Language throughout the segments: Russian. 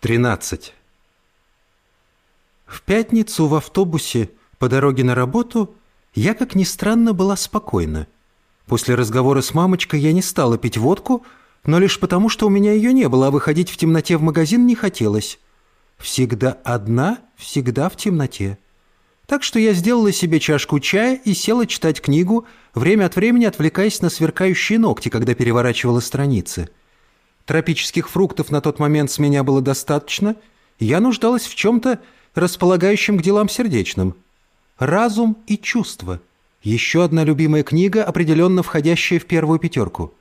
13. В пятницу в автобусе по дороге на работу я, как ни странно, была спокойна. После разговора с мамочкой я не стала пить водку, но лишь потому, что у меня ее не было, а выходить в темноте в магазин не хотелось. Всегда одна, всегда в темноте. Так что я сделала себе чашку чая и села читать книгу, время от времени отвлекаясь на сверкающие ногти, когда переворачивала страницы. Тропических фруктов на тот момент с меня было достаточно, я нуждалась в чем-то, располагающем к делам сердечным. «Разум и чувства» — еще одна любимая книга, определенно входящая в первую пятерку.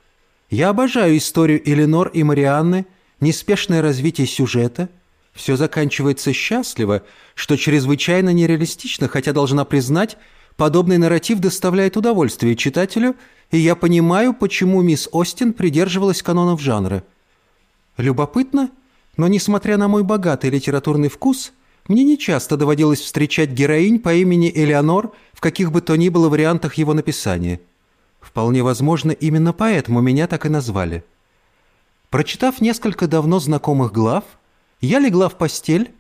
Я обожаю историю Эленор и Марианны, неспешное развитие сюжета. Все заканчивается счастливо, что чрезвычайно нереалистично, хотя должна признать, подобный нарратив доставляет удовольствие читателю, и я понимаю, почему мисс Остин придерживалась канонов жанра. Любопытно, но несмотря на мой богатый литературный вкус, мне нечасто доводилось встречать героинь по имени Элеонор в каких бы то ни было вариантах его написания – Вполне возможно, именно поэтому меня так и назвали. Прочитав несколько давно знакомых глав, я легла в постель,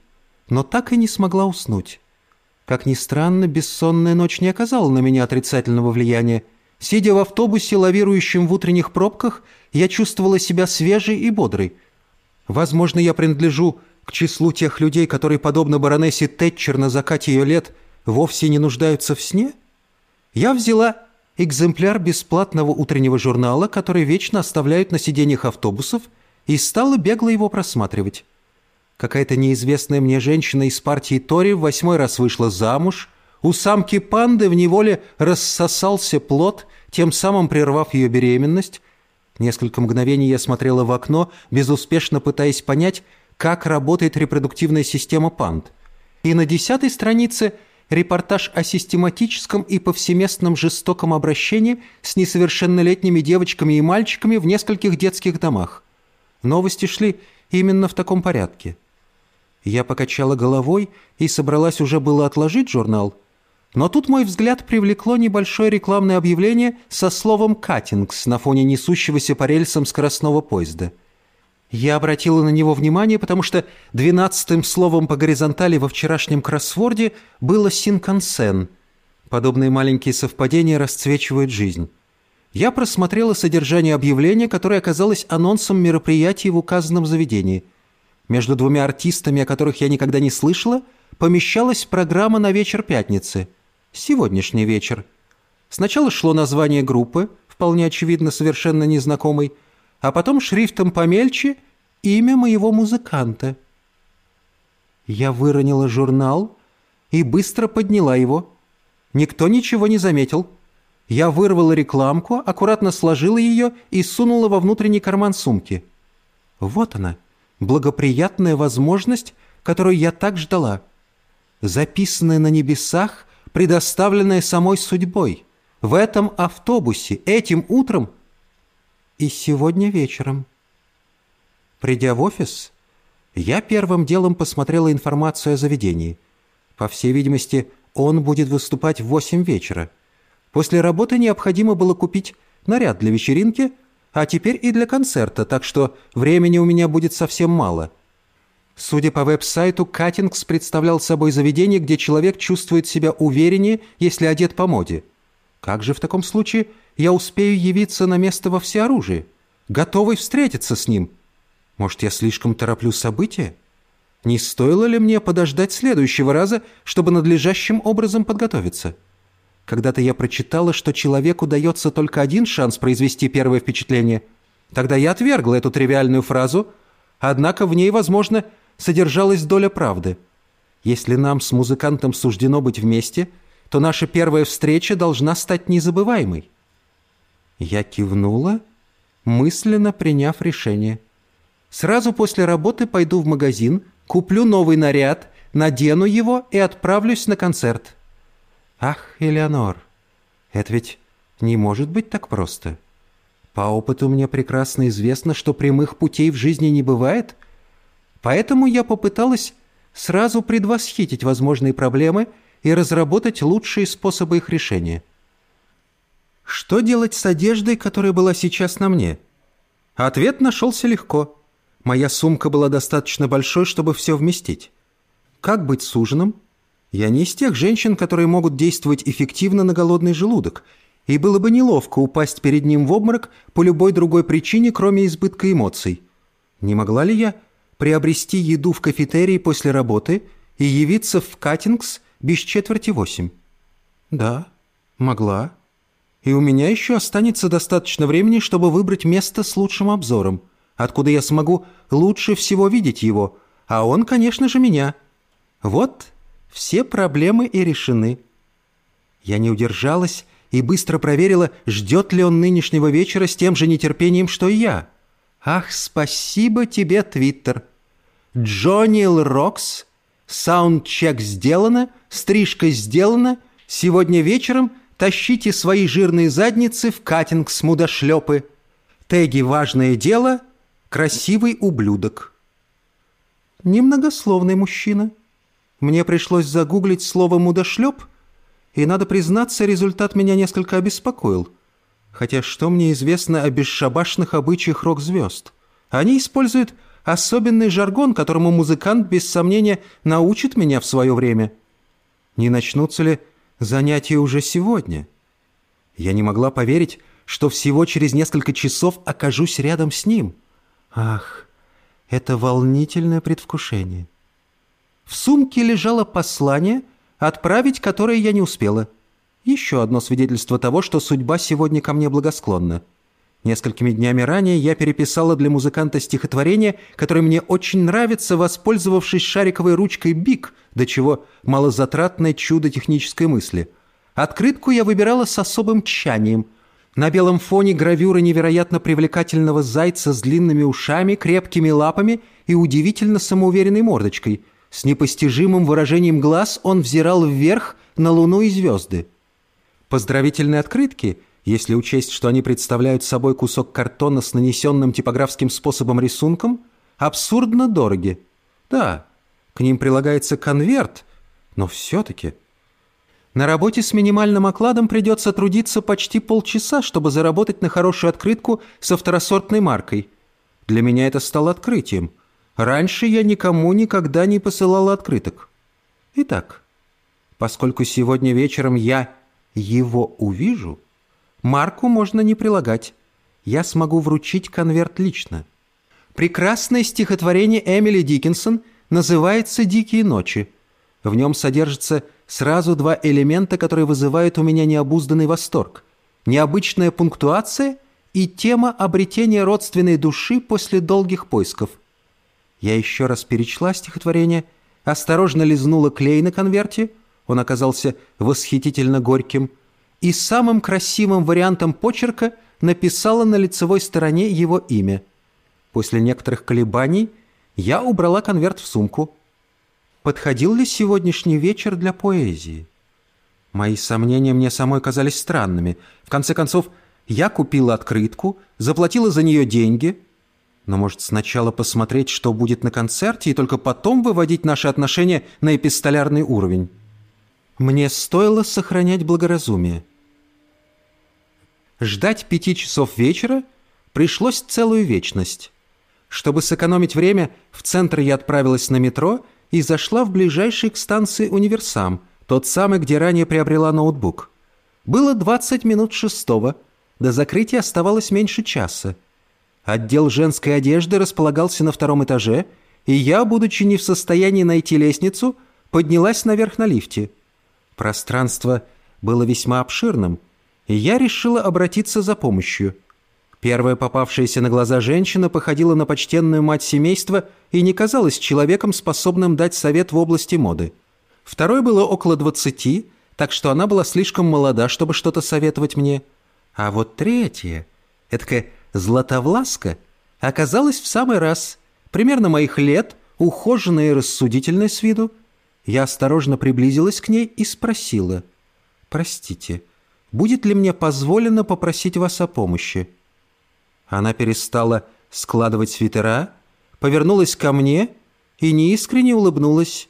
но так и не смогла уснуть. Как ни странно, бессонная ночь не оказала на меня отрицательного влияния. Сидя в автобусе, лавирующем в утренних пробках, я чувствовала себя свежей и бодрой. Возможно, я принадлежу к числу тех людей, которые, подобно баронессе Тэтчер на закате ее лет, вовсе не нуждаются в сне? Я взяла экземпляр бесплатного утреннего журнала, который вечно оставляют на сиденьях автобусов, и стала бегло его просматривать. Какая-то неизвестная мне женщина из партии Тори в восьмой раз вышла замуж, у самки панды в неволе рассосался плод, тем самым прервав ее беременность. Несколько мгновений я смотрела в окно, безуспешно пытаясь понять, как работает репродуктивная система панд. И на десятой странице – репортаж о систематическом и повсеместном жестоком обращении с несовершеннолетними девочками и мальчиками в нескольких детских домах. Новости шли именно в таком порядке. Я покачала головой и собралась уже было отложить журнал, но тут мой взгляд привлекло небольшое рекламное объявление со словом «каттингс» на фоне несущегося по рельсам скоростного поезда – я обратила на него внимание, потому что двенадцатым словом по горизонтали во вчерашнем кроссворде было «синкансен». Подобные маленькие совпадения расцвечивают жизнь. Я просмотрела содержание объявления, которое оказалось анонсом мероприятий в указанном заведении. Между двумя артистами, о которых я никогда не слышала, помещалась программа на вечер пятницы. Сегодняшний вечер. Сначала шло название группы, вполне очевидно совершенно незнакомый, а потом шрифтом помельче имя моего музыканта. Я выронила журнал и быстро подняла его. Никто ничего не заметил. Я вырвала рекламку, аккуратно сложила ее и сунула во внутренний карман сумки. Вот она, благоприятная возможность, которую я так ждала. Записанная на небесах, предоставленная самой судьбой. В этом автобусе, этим утром и сегодня вечером. Придя в офис, я первым делом посмотрела информацию о заведении. По всей видимости, он будет выступать в восемь вечера. После работы необходимо было купить наряд для вечеринки, а теперь и для концерта, так что времени у меня будет совсем мало. Судя по веб-сайту, Каттингс представлял собой заведение, где человек чувствует себя увереннее, если одет по моде. Как же в таком случае я успею явиться на место во всеоружии, готовый встретиться с ним. Может, я слишком тороплю события? Не стоило ли мне подождать следующего раза, чтобы надлежащим образом подготовиться? Когда-то я прочитала, что человеку дается только один шанс произвести первое впечатление. Тогда я отвергла эту тривиальную фразу, однако в ней, возможно, содержалась доля правды. Если нам с музыкантом суждено быть вместе, то наша первая встреча должна стать незабываемой. Я кивнула, мысленно приняв решение. Сразу после работы пойду в магазин, куплю новый наряд, надену его и отправлюсь на концерт. Ах, Элеонор, это ведь не может быть так просто. По опыту мне прекрасно известно, что прямых путей в жизни не бывает, поэтому я попыталась сразу предвосхитить возможные проблемы и разработать лучшие способы их решения. Что делать с одеждой, которая была сейчас на мне? Ответ нашелся легко. Моя сумка была достаточно большой, чтобы все вместить. Как быть с ужином? Я не из тех женщин, которые могут действовать эффективно на голодный желудок, и было бы неловко упасть перед ним в обморок по любой другой причине, кроме избытка эмоций. Не могла ли я приобрести еду в кафетерии после работы и явиться в Каттингс без четверти восемь? Да, могла. И у меня еще останется достаточно времени, чтобы выбрать место с лучшим обзором, откуда я смогу лучше всего видеть его, а он, конечно же, меня. Вот все проблемы и решены. Я не удержалась и быстро проверила, ждет ли он нынешнего вечера с тем же нетерпением, что и я. Ах, спасибо тебе, Твиттер. Джонни Рокс, саундчек сделано, стрижка сделана, сегодня вечером тащите свои жирные задницы в катинг с мудошлепы. Теги «Важное дело», «Красивый ублюдок». Немногословный мужчина. Мне пришлось загуглить слово «мудошлеп», и, надо признаться, результат меня несколько обеспокоил. Хотя что мне известно о бесшабашных обычаях рок-звезд? Они используют особенный жаргон, которому музыкант, без сомнения, научит меня в свое время. Не начнутся ли занятия уже сегодня? Я не могла поверить, что всего через несколько часов окажусь рядом с ним. Ах, это волнительное предвкушение. В сумке лежало послание, отправить которое я не успела. Еще одно свидетельство того, что судьба сегодня ко мне благосклонна. Несколькими днями ранее я переписала для музыканта стихотворение, которое мне очень нравится, воспользовавшись шариковой ручкой «Бик», до чего малозатратное чудо технической мысли. Открытку я выбирала с особым тщанием. На белом фоне гравюра невероятно привлекательного зайца с длинными ушами, крепкими лапами и удивительно самоуверенной мордочкой – с непостижимым выражением глаз он взирал вверх на луну и звезды. Поздравительные открытки, если учесть, что они представляют собой кусок картона с нанесенным типографским способом рисунком, абсурдно дороги. Да, к ним прилагается конверт, но все-таки... На работе с минимальным окладом придется трудиться почти полчаса, чтобы заработать на хорошую открытку со второсортной маркой. Для меня это стало открытием – Раньше я никому никогда не посылала открыток. Итак, поскольку сегодня вечером я его увижу, марку можно не прилагать. Я смогу вручить конверт лично. Прекрасное стихотворение Эмили Диккенсон называется «Дикие ночи». В нем содержится сразу два элемента, которые вызывают у меня необузданный восторг. Необычная пунктуация и тема обретения родственной души после долгих поисков – я еще раз перечла стихотворение, осторожно лизнула клей на конверте, он оказался восхитительно горьким, и самым красивым вариантом почерка написала на лицевой стороне его имя. После некоторых колебаний я убрала конверт в сумку. Подходил ли сегодняшний вечер для поэзии? Мои сомнения мне самой казались странными. В конце концов, я купила открытку, заплатила за нее деньги — но, может, сначала посмотреть, что будет на концерте, и только потом выводить наши отношения на эпистолярный уровень? Мне стоило сохранять благоразумие. Ждать пяти часов вечера пришлось целую вечность. Чтобы сэкономить время, в центр я отправилась на метро и зашла в ближайший к станции «Универсам», тот самый, где ранее приобрела ноутбук. Было 20 минут шестого, до закрытия оставалось меньше часа. Отдел женской одежды располагался на втором этаже, и я, будучи не в состоянии найти лестницу, поднялась наверх на лифте. Пространство было весьма обширным, и я решила обратиться за помощью. Первая попавшаяся на глаза женщина походила на почтенную мать семейства и не казалась человеком, способным дать совет в области моды. Второй было около двадцати, так что она была слишком молода, чтобы что-то советовать мне. А вот третья, эдакая Златовласка оказалась в самый раз, примерно моих лет, ухоженная и рассудительная с виду. Я осторожно приблизилась к ней и спросила, «Простите, будет ли мне позволено попросить вас о помощи?» Она перестала складывать свитера, повернулась ко мне и неискренне улыбнулась.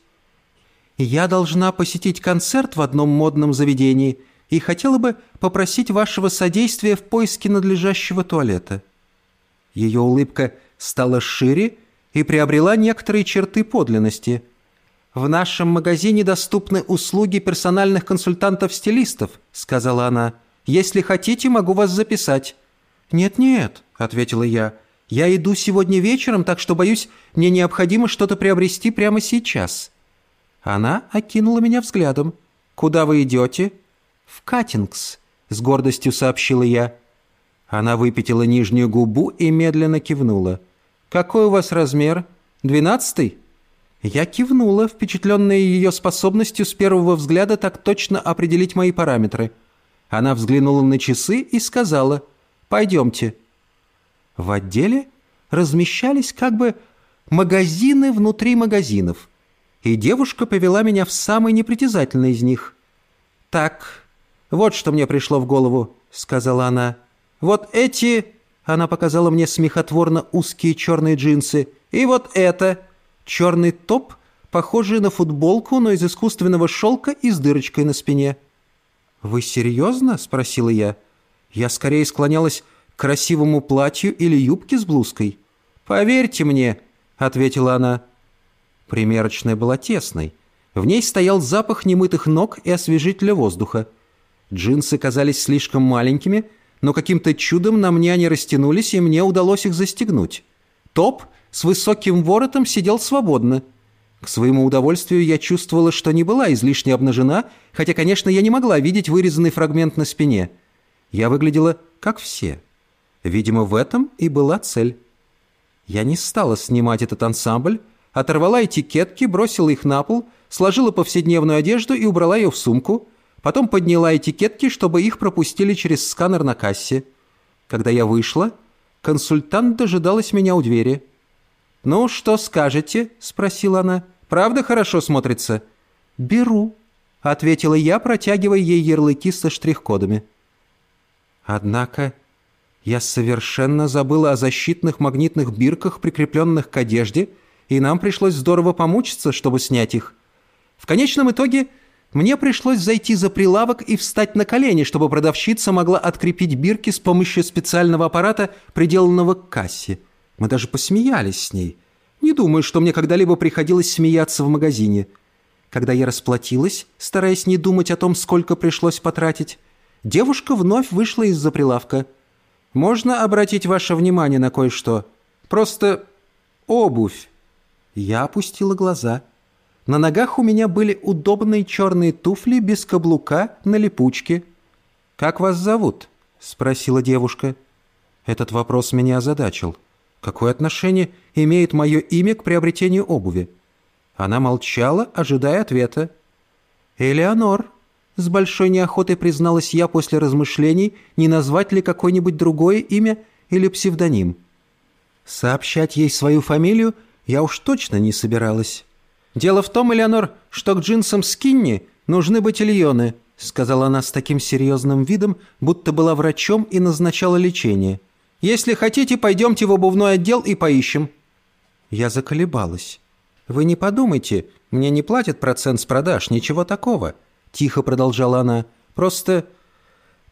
«Я должна посетить концерт в одном модном заведении и хотела бы попросить вашего содействия в поиске надлежащего туалета». Ее улыбка стала шире и приобрела некоторые черты подлинности. «В нашем магазине доступны услуги персональных консультантов-стилистов», — сказала она. «Если хотите, могу вас записать». «Нет-нет», — ответила я. «Я иду сегодня вечером, так что, боюсь, мне необходимо что-то приобрести прямо сейчас». Она окинула меня взглядом. «Куда вы идете?» «В Каттингс», — с гордостью сообщила я. Она выпятила нижнюю губу и медленно кивнула. «Какой у вас размер? Двенадцатый?» Я кивнула, впечатленная ее способностью с первого взгляда так точно определить мои параметры. Она взглянула на часы и сказала «Пойдемте». В отделе размещались как бы магазины внутри магазинов, и девушка повела меня в самый непритязательный из них. «Так, вот что мне пришло в голову», — сказала она. «Вот эти...» — она показала мне смехотворно узкие черные джинсы. «И вот это...» Черный топ, похожий на футболку, но из искусственного шелка и с дырочкой на спине. «Вы серьезно?» — спросила я. Я скорее склонялась к красивому платью или юбке с блузкой. «Поверьте мне», — ответила она. Примерочная была тесной. В ней стоял запах немытых ног и освежителя воздуха. Джинсы казались слишком маленькими, но каким-то чудом на мне они растянулись, и мне удалось их застегнуть. Топ с высоким воротом сидел свободно. К своему удовольствию я чувствовала, что не была излишне обнажена, хотя, конечно, я не могла видеть вырезанный фрагмент на спине. Я выглядела как все. Видимо, в этом и была цель. Я не стала снимать этот ансамбль, оторвала этикетки, бросила их на пол, сложила повседневную одежду и убрала ее в сумку, потом подняла этикетки, чтобы их пропустили через сканер на кассе. Когда я вышла, консультант дожидалась меня у двери. «Ну, что скажете?» – спросила она. «Правда хорошо смотрится?» «Беру», – ответила я, протягивая ей ярлыки со штрих-кодами. Однако я совершенно забыла о защитных магнитных бирках, прикрепленных к одежде, и нам пришлось здорово помучиться, чтобы снять их. В конечном итоге мне пришлось зайти за прилавок и встать на колени, чтобы продавщица могла открепить бирки с помощью специального аппарата, приделанного к кассе. Мы даже посмеялись с ней. Не думаю, что мне когда-либо приходилось смеяться в магазине. Когда я расплатилась, стараясь не думать о том, сколько пришлось потратить, девушка вновь вышла из-за прилавка. «Можно обратить ваше внимание на кое-что? Просто обувь». Я опустила глаза. На ногах у меня были удобные черные туфли без каблука на липучке. «Как вас зовут?» — спросила девушка. Этот вопрос меня озадачил. Какое отношение имеет мое имя к приобретению обуви? Она молчала, ожидая ответа. «Элеонор», — с большой неохотой призналась я после размышлений, не назвать ли какое-нибудь другое имя или псевдоним. Сообщать ей свою фамилию — я уж точно не собиралась. «Дело в том, Элеонор, что к джинсам скинни нужны ботильоны», сказала она с таким серьезным видом, будто была врачом и назначала лечение. «Если хотите, пойдемте в обувной отдел и поищем». Я заколебалась. «Вы не подумайте, мне не платят процент с продаж, ничего такого», тихо продолжала она. «Просто...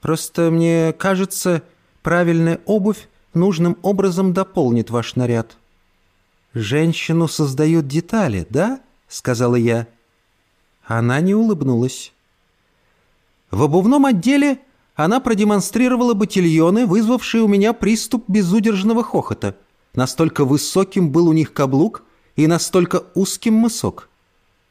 просто мне кажется, правильная обувь нужным образом дополнит ваш наряд». «Женщину создают детали, да?» — сказала я. Она не улыбнулась. В обувном отделе она продемонстрировала ботильоны, вызвавшие у меня приступ безудержного хохота. Настолько высоким был у них каблук и настолько узким мысок.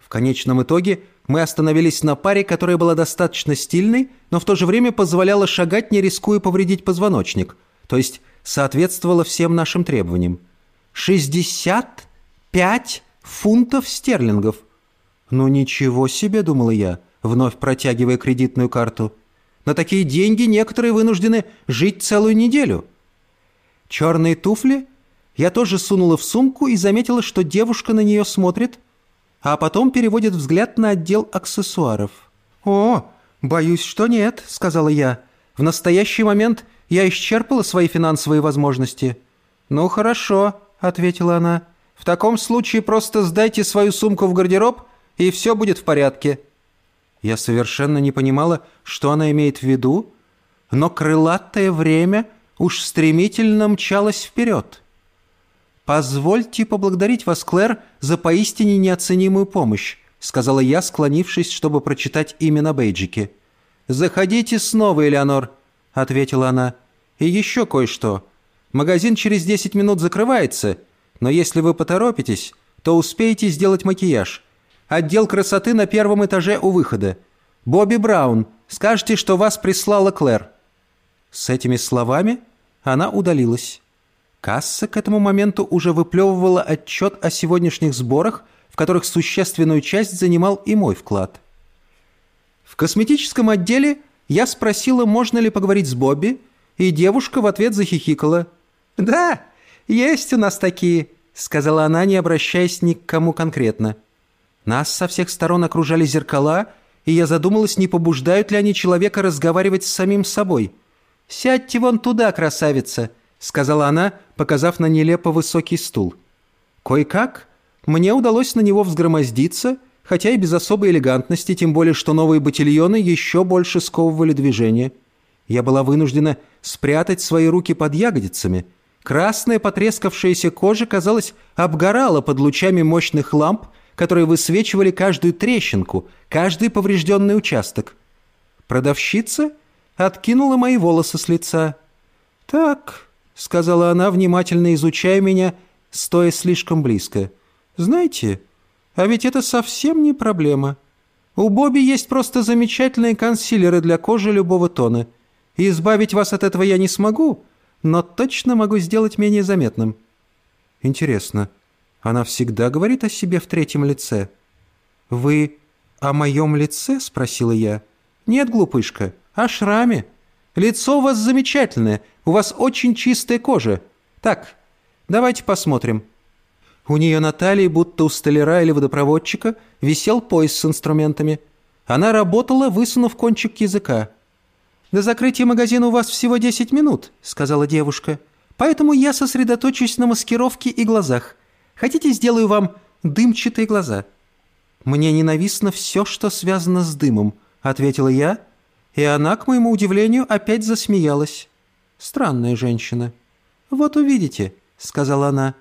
В конечном итоге мы остановились на паре, которая была достаточно стильной, но в то же время позволяла шагать, не рискуя повредить позвоночник, то есть соответствовала всем нашим требованиям. 65 фунтов стерлингов. «Ну ничего себе», — думала я, вновь протягивая кредитную карту. «На такие деньги некоторые вынуждены жить целую неделю». Черные туфли я тоже сунула в сумку и заметила, что девушка на нее смотрит, а потом переводит взгляд на отдел аксессуаров. «О, боюсь, что нет», — сказала я. «В настоящий момент я исчерпала свои финансовые возможности». «Ну, хорошо», — ответила она. «В таком случае просто сдайте свою сумку в гардероб, и все будет в порядке». Я совершенно не понимала, что она имеет в виду, но крылатое время уж стремительно мчалось вперед. «Позвольте поблагодарить вас, Клэр, за поистине неоценимую помощь», сказала я, склонившись, чтобы прочитать имя на бейджике. «Заходите снова, Элеонор», — ответила она. «И еще кое-что. Магазин через 10 минут закрывается, но если вы поторопитесь, то успеете сделать макияж. Отдел красоты на первом этаже у выхода. Бобби Браун, скажите, что вас прислала Клэр». С этими словами она удалилась. Касса к этому моменту уже выплевывала отчет о сегодняшних сборах, в которых существенную часть занимал и мой вклад. В косметическом отделе я спросила, можно ли поговорить с Бобби, и девушка в ответ захихикала. «Да, есть у нас такие», — сказала она, не обращаясь ни к кому конкретно. Нас со всех сторон окружали зеркала, и я задумалась, не побуждают ли они человека разговаривать с самим собой. «Сядьте вон туда, красавица», — сказала она, показав на нелепо высокий стул. Кое-как мне удалось на него взгромоздиться, хотя и без особой элегантности, тем более что новые батильоны еще больше сковывали движение. Я была вынуждена спрятать свои руки под ягодицами. Красная потрескавшаяся кожа, казалось, обгорала под лучами мощных ламп, которые высвечивали каждую трещинку, каждый поврежденный участок. Продавщица откинула мои волосы с лица. «Так, — сказала она, внимательно изучая меня, стоя слишком близко. «Знаете, а ведь это совсем не проблема. У Бобби есть просто замечательные консилеры для кожи любого тона. И избавить вас от этого я не смогу, но точно могу сделать менее заметным». «Интересно, она всегда говорит о себе в третьем лице?» «Вы о моем лице?» — спросила я. «Нет, глупышка, о шраме». Лицо у вас замечательное, у вас очень чистая кожа. Так, давайте посмотрим». У нее на талии, будто у столяра или водопроводчика, висел пояс с инструментами. Она работала, высунув кончик языка. «До закрытия магазина у вас всего 10 минут», — сказала девушка. «Поэтому я сосредоточусь на маскировке и глазах. Хотите, сделаю вам дымчатые глаза?» «Мне ненавистно все, что связано с дымом», — ответила я, — и она, к моему удивлению, опять засмеялась. Странная женщина. «Вот увидите», — сказала она.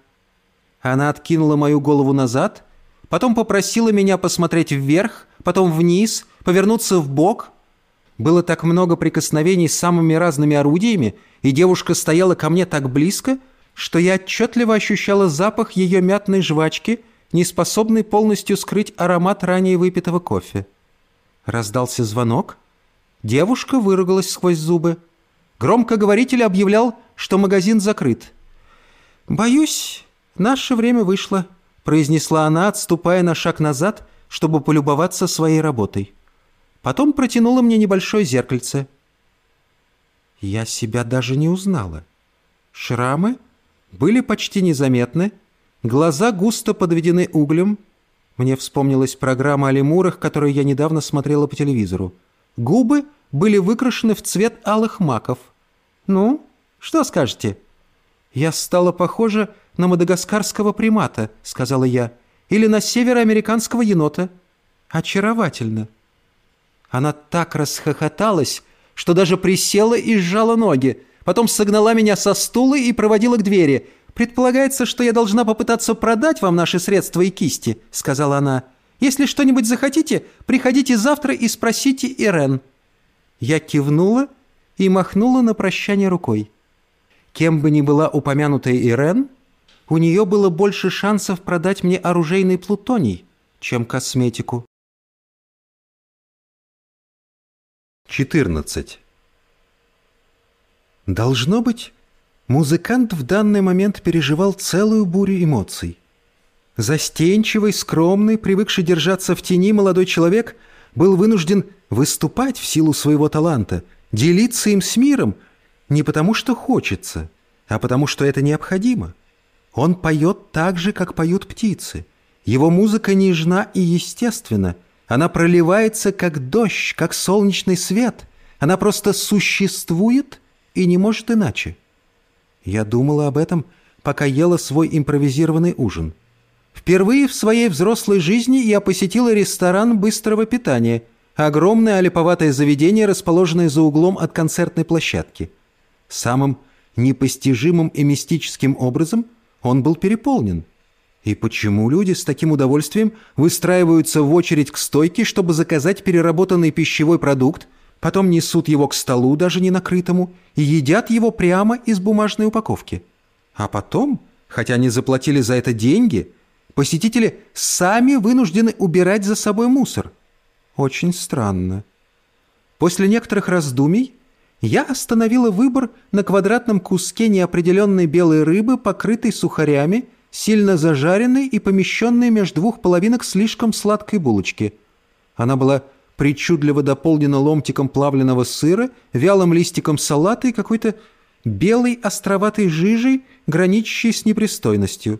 Она откинула мою голову назад, потом попросила меня посмотреть вверх, потом вниз, повернуться в бок. Было так много прикосновений с самыми разными орудиями, и девушка стояла ко мне так близко, что я отчетливо ощущала запах ее мятной жвачки, не способный полностью скрыть аромат ранее выпитого кофе. Раздался звонок — Девушка выругалась сквозь зубы. Громкоговоритель объявлял, что магазин закрыт. «Боюсь, наше время вышло», — произнесла она, отступая на шаг назад, чтобы полюбоваться своей работой. Потом протянула мне небольшое зеркальце. Я себя даже не узнала. Шрамы были почти незаметны, глаза густо подведены углем. Мне вспомнилась программа о лемурах, которую я недавно смотрела по телевизору. Губы были выкрашены в цвет алых маков. «Ну, что скажете?» «Я стала похожа на мадагаскарского примата», — сказала я, «или на североамериканского енота. Очаровательно». Она так расхохоталась, что даже присела и сжала ноги, потом согнала меня со стула и проводила к двери. «Предполагается, что я должна попытаться продать вам наши средства и кисти», — сказала она. «Если что-нибудь захотите, приходите завтра и спросите Ирен». Я кивнула и махнула на прощание рукой. Кем бы ни была упомянутая Ирен, у нее было больше шансов продать мне оружейный плутоний, чем косметику. 14. Должно быть, музыкант в данный момент переживал целую бурю эмоций. Застенчивый, скромный, привыкший держаться в тени молодой человек был вынужден выступать в силу своего таланта, делиться им с миром не потому, что хочется, а потому, что это необходимо. Он поет так же, как поют птицы. Его музыка нежна и естественна. Она проливается, как дождь, как солнечный свет. Она просто существует и не может иначе. Я думала об этом, пока ела свой импровизированный ужин. Впервые в своей взрослой жизни я посетила ресторан быстрого питания – Огромное олиповатое заведение, расположенное за углом от концертной площадки. Самым непостижимым и мистическим образом он был переполнен. И почему люди с таким удовольствием выстраиваются в очередь к стойке, чтобы заказать переработанный пищевой продукт, потом несут его к столу, даже не накрытому, и едят его прямо из бумажной упаковки? А потом, хотя они заплатили за это деньги, посетители сами вынуждены убирать за собой мусор. Очень странно. После некоторых раздумий я остановила выбор на квадратном куске неопределенной белой рыбы, покрытой сухарями, сильно зажаренной и помещенной между двух половинок слишком сладкой булочки. Она была причудливо дополнена ломтиком плавленного сыра, вялым листиком салата и какой-то белой островатой жижей, граничащей с непристойностью.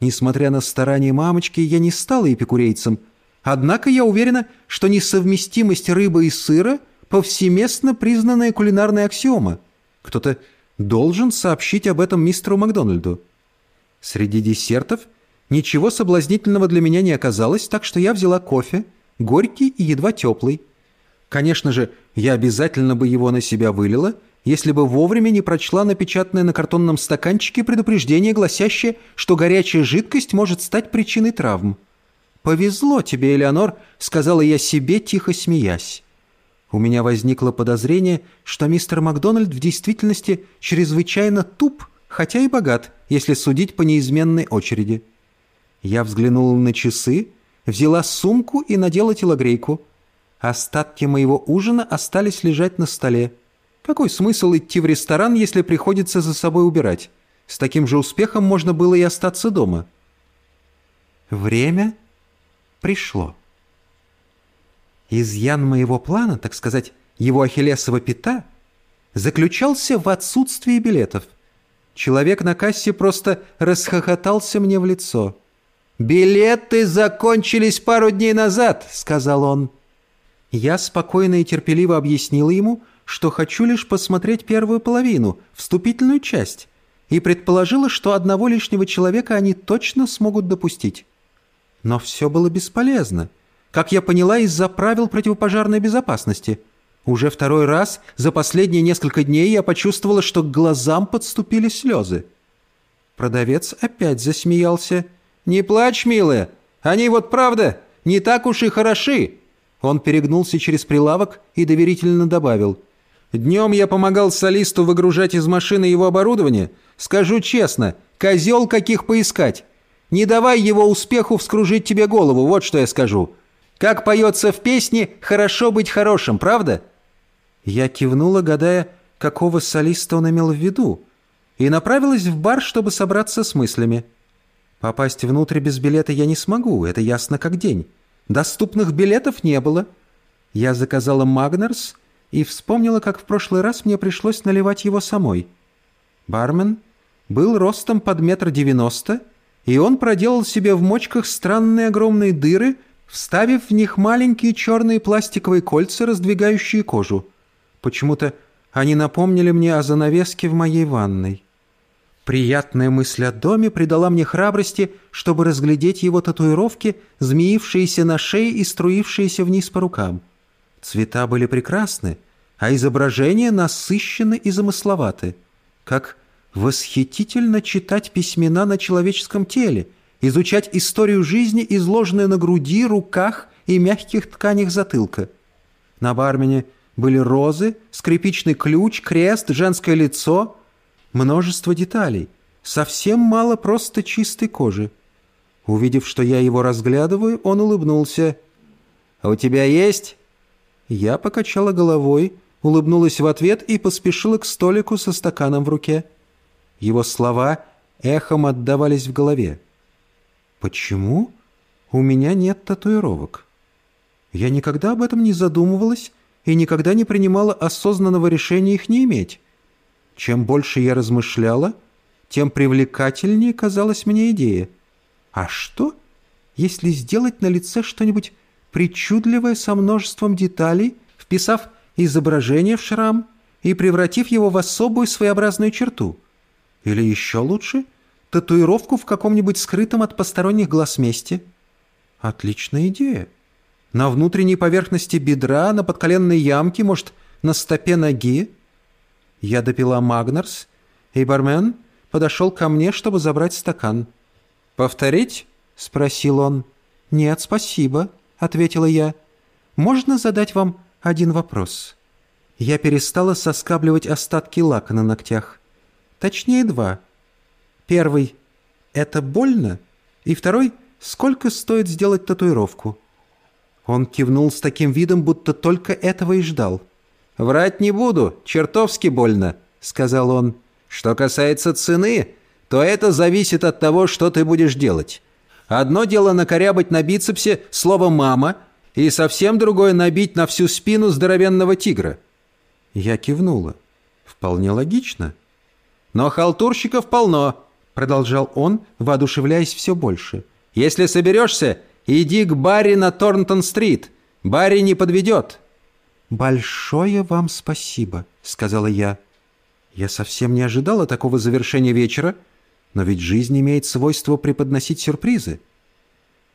Несмотря на старания мамочки, я не стала эпикурейцем, однако я уверена, что несовместимость рыбы и сыра – повсеместно признанная кулинарная аксиома. Кто-то должен сообщить об этом мистеру Макдональду. Среди десертов ничего соблазнительного для меня не оказалось, так что я взяла кофе, горький и едва теплый. Конечно же, я обязательно бы его на себя вылила – если бы вовремя не прочла напечатанное на картонном стаканчике предупреждение, гласящее, что горячая жидкость может стать причиной травм. «Повезло тебе, Элеонор», — сказала я себе, тихо смеясь. У меня возникло подозрение, что мистер Макдональд в действительности чрезвычайно туп, хотя и богат, если судить по неизменной очереди. Я взглянула на часы, взяла сумку и надела телогрейку. Остатки моего ужина остались лежать на столе. Какой смысл идти в ресторан, если приходится за собой убирать? С таким же успехом можно было и остаться дома. Время пришло. Изъян моего плана, так сказать, его ахиллесова пята, заключался в отсутствии билетов. Человек на кассе просто расхохотался мне в лицо. «Билеты закончились пару дней назад», — сказал он. Я спокойно и терпеливо объяснила ему, что хочу лишь посмотреть первую половину, вступительную часть, и предположила, что одного лишнего человека они точно смогут допустить. Но все было бесполезно. Как я поняла, из-за правил противопожарной безопасности. Уже второй раз за последние несколько дней я почувствовала, что к глазам подступили слезы. Продавец опять засмеялся. «Не плачь, милая, они вот правда не так уж и хороши». Он перегнулся через прилавок и доверительно добавил – Днем я помогал солисту выгружать из машины его оборудование. Скажу честно, козел каких поискать. Не давай его успеху вскружить тебе голову, вот что я скажу. Как поется в песне «Хорошо быть хорошим», правда?» Я кивнула, гадая, какого солиста он имел в виду, и направилась в бар, чтобы собраться с мыслями. Попасть внутрь без билета я не смогу, это ясно как день. Доступных билетов не было. Я заказала «Магнерс», и вспомнила, как в прошлый раз мне пришлось наливать его самой. Бармен был ростом под метр девяносто, и он проделал себе в мочках странные огромные дыры, вставив в них маленькие черные пластиковые кольца, раздвигающие кожу. Почему-то они напомнили мне о занавеске в моей ванной. Приятная мысль о доме придала мне храбрости, чтобы разглядеть его татуировки, змеившиеся на шее и струившиеся вниз по рукам. Цвета были прекрасны, а изображения насыщены и замысловаты. Как восхитительно читать письмена на человеческом теле, изучать историю жизни, изложенную на груди, руках и мягких тканях затылка. На бармене были розы, скрипичный ключ, крест, женское лицо, множество деталей, совсем мало просто чистой кожи. Увидев, что я его разглядываю, он улыбнулся. «А у тебя есть?» Я покачала головой, улыбнулась в ответ и поспешила к столику со стаканом в руке. Его слова эхом отдавались в голове. «Почему у меня нет татуировок?» Я никогда об этом не задумывалась и никогда не принимала осознанного решения их не иметь. Чем больше я размышляла, тем привлекательнее казалась мне идея. А что, если сделать на лице что-нибудь причудливое со множеством деталей, вписав изображение в шрам и превратив его в особую своеобразную черту. Или еще лучше, татуировку в каком-нибудь скрытом от посторонних глаз месте. Отличная идея. На внутренней поверхности бедра, на подколенной ямке, может, на стопе ноги. Я допила Магнерс, и бармен подошел ко мне, чтобы забрать стакан. «Повторить?» — спросил он. «Нет, спасибо», — ответила я. «Можно задать вам один вопрос?» Я перестала соскабливать остатки лака на ногтях. Точнее, два. Первый — это больно? И второй — сколько стоит сделать татуировку? Он кивнул с таким видом, будто только этого и ждал. «Врать не буду, чертовски больно», — сказал он. «Что касается цены, то это зависит от того, что ты будешь делать. Одно дело накорябать на бицепсе слово «мама», и совсем другое набить на всю спину здоровенного тигра». Я кивнула. «Вполне логично». «Но халтурщиков полно», — продолжал он, воодушевляясь все больше. «Если соберешься, иди к Барри на Торнтон-стрит. Барри не подведет». «Большое вам спасибо», — сказала я. Я совсем не ожидала такого завершения вечера, но ведь жизнь имеет свойство преподносить сюрпризы.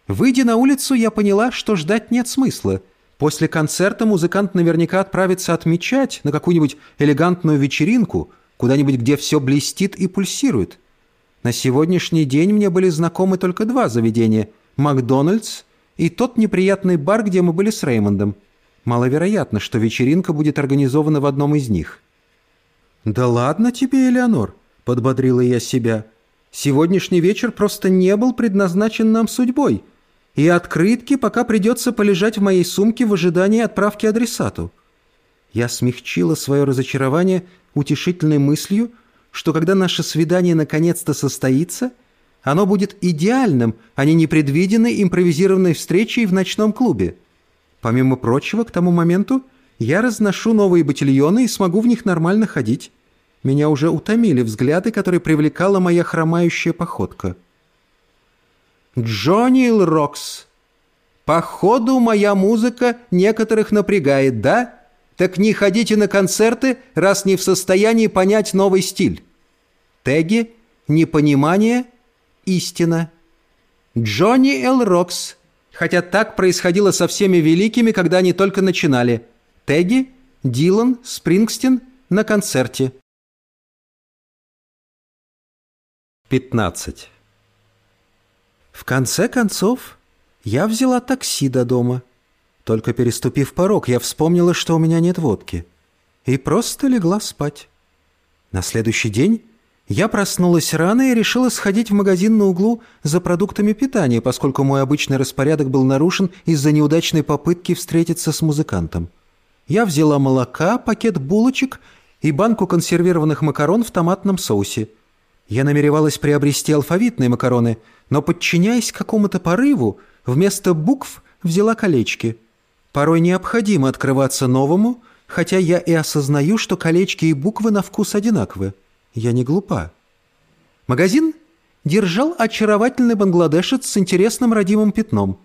Выйдя на улицу, я поняла, что ждать нет смысла. После концерта музыкант наверняка отправится отмечать на какую-нибудь элегантную вечеринку, куда-нибудь, где все блестит и пульсирует. На сегодняшний день мне были знакомы только два заведения – «Макдональдс» и тот неприятный бар, где мы были с Реймондом. Маловероятно, что вечеринка будет организована в одном из них. «Да ладно тебе, Элеонор», – подбодрила я себя. «Сегодняшний вечер просто не был предназначен нам судьбой, и открытки пока придется полежать в моей сумке в ожидании отправки адресату». Я смягчила свое разочарование утешительной мыслью, что когда наше свидание наконец-то состоится, оно будет идеальным, а не непредвиденной импровизированной встречей в ночном клубе. Помимо прочего, к тому моменту я разношу новые батильоны и смогу в них нормально ходить. Меня уже утомили взгляды, которые привлекала моя хромающая походка. Джонни Рокс. Походу, моя музыка некоторых напрягает, да? Так не ходите на концерты, раз не в состоянии понять новый стиль. Теги, непонимание, истина. Джонни Л. Рокс хотя так происходило со всеми великими, когда они только начинали. Тегги, Дилан, Спрингстин на концерте. 15. В конце концов, я взяла такси до дома. Только переступив порог, я вспомнила, что у меня нет водки. И просто легла спать. На следующий день я проснулась рано и решила сходить в магазин на углу за продуктами питания, поскольку мой обычный распорядок был нарушен из-за неудачной попытки встретиться с музыкантом. Я взяла молока, пакет булочек и банку консервированных макарон в томатном соусе. Я намеревалась приобрести алфавитные макароны, но, подчиняясь какому-то порыву, вместо букв взяла колечки. Порой необходимо открываться новому, хотя я и осознаю, что колечки и буквы на вкус одинаковые. Я не глупа. Магазин держал очаровательный бангладешец с интересным родимым пятном.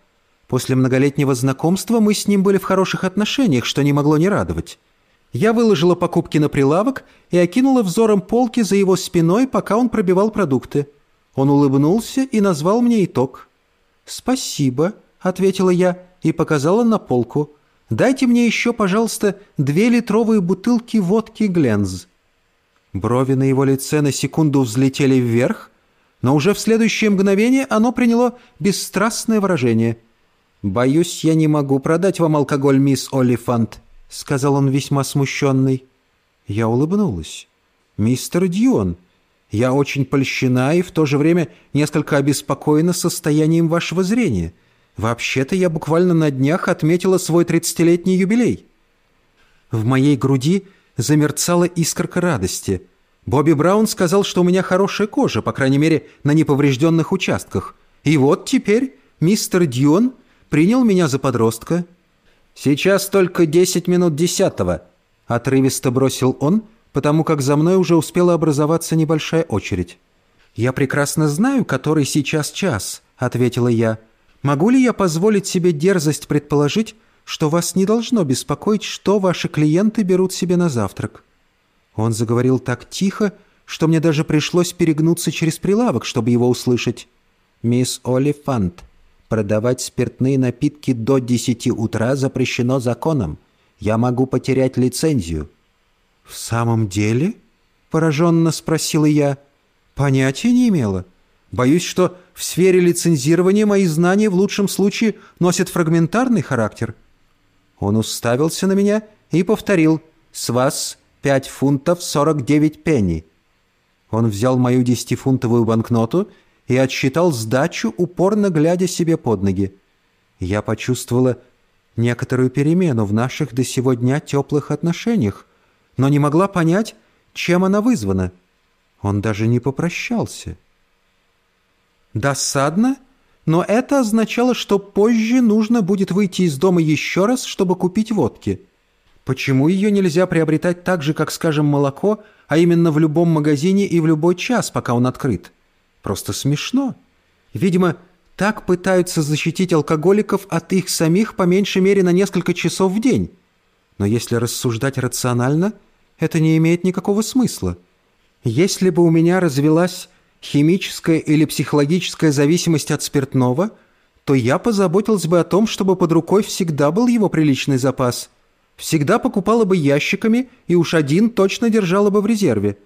После многолетнего знакомства мы с ним были в хороших отношениях, что не могло не радовать. Я выложила покупки на прилавок и окинула взором полки за его спиной, пока он пробивал продукты. Он улыбнулся и назвал мне итог. «Спасибо», — ответила я и показала на полку. «Дайте мне еще, пожалуйста, две литровые бутылки водки «Гленз». Брови на его лице на секунду взлетели вверх, но уже в следующее мгновение оно приняло бесстрастное выражение. «Боюсь, я не могу продать вам алкоголь, мисс Олифант», — сказал он весьма смущенный. Я улыбнулась. «Мистер Дьюон, я очень польщена и в то же время несколько обеспокоена состоянием вашего зрения. Вообще-то я буквально на днях отметила свой тридцатилетний юбилей». В моей груди замерцала искорка радости. Бобби Браун сказал, что у меня хорошая кожа, по крайней мере, на неповрежденных участках. И вот теперь мистер Дьюн принял меня за подростка. «Сейчас только десять минут десятого», — отрывисто бросил он, потому как за мной уже успела образоваться небольшая очередь. «Я прекрасно знаю, который сейчас час», — ответила я. «Могу ли я позволить себе дерзость предположить, что вас не должно беспокоить, что ваши клиенты берут себе на завтрак». Он заговорил так тихо, что мне даже пришлось перегнуться через прилавок, чтобы его услышать. «Мисс Олифант, продавать спиртные напитки до десяти утра запрещено законом. Я могу потерять лицензию». «В самом деле?» — пораженно спросила я. Понятия не имела. Боюсь, что в сфере лицензирования мои знания в лучшем случае носят фрагментарный характер. Он уставился на меня и повторил «С вас пять фунтов сорок девять пенни». Он взял мою десятифунтовую банкноту и отсчитал сдачу, упорно глядя себе под ноги. Я почувствовала некоторую перемену в наших до сего дня теплых отношениях, но не могла понять, чем она вызвана. Он даже не попрощался. Досадно, но это означало, что позже нужно будет выйти из дома еще раз, чтобы купить водки. Почему ее нельзя приобретать так же, как, скажем, молоко, а именно в любом магазине и в любой час, пока он открыт? Просто смешно. Видимо, так пытаются защитить алкоголиков от их самих по меньшей мере на несколько часов в день. Но если рассуждать рационально, это не имеет никакого смысла. Если бы у меня развелась химическая или психологическая зависимость от спиртного, то я позаботился бы о том, чтобы под рукой всегда был его приличный запас. Всегда покупала бы ящиками и уж один точно держала бы в резерве.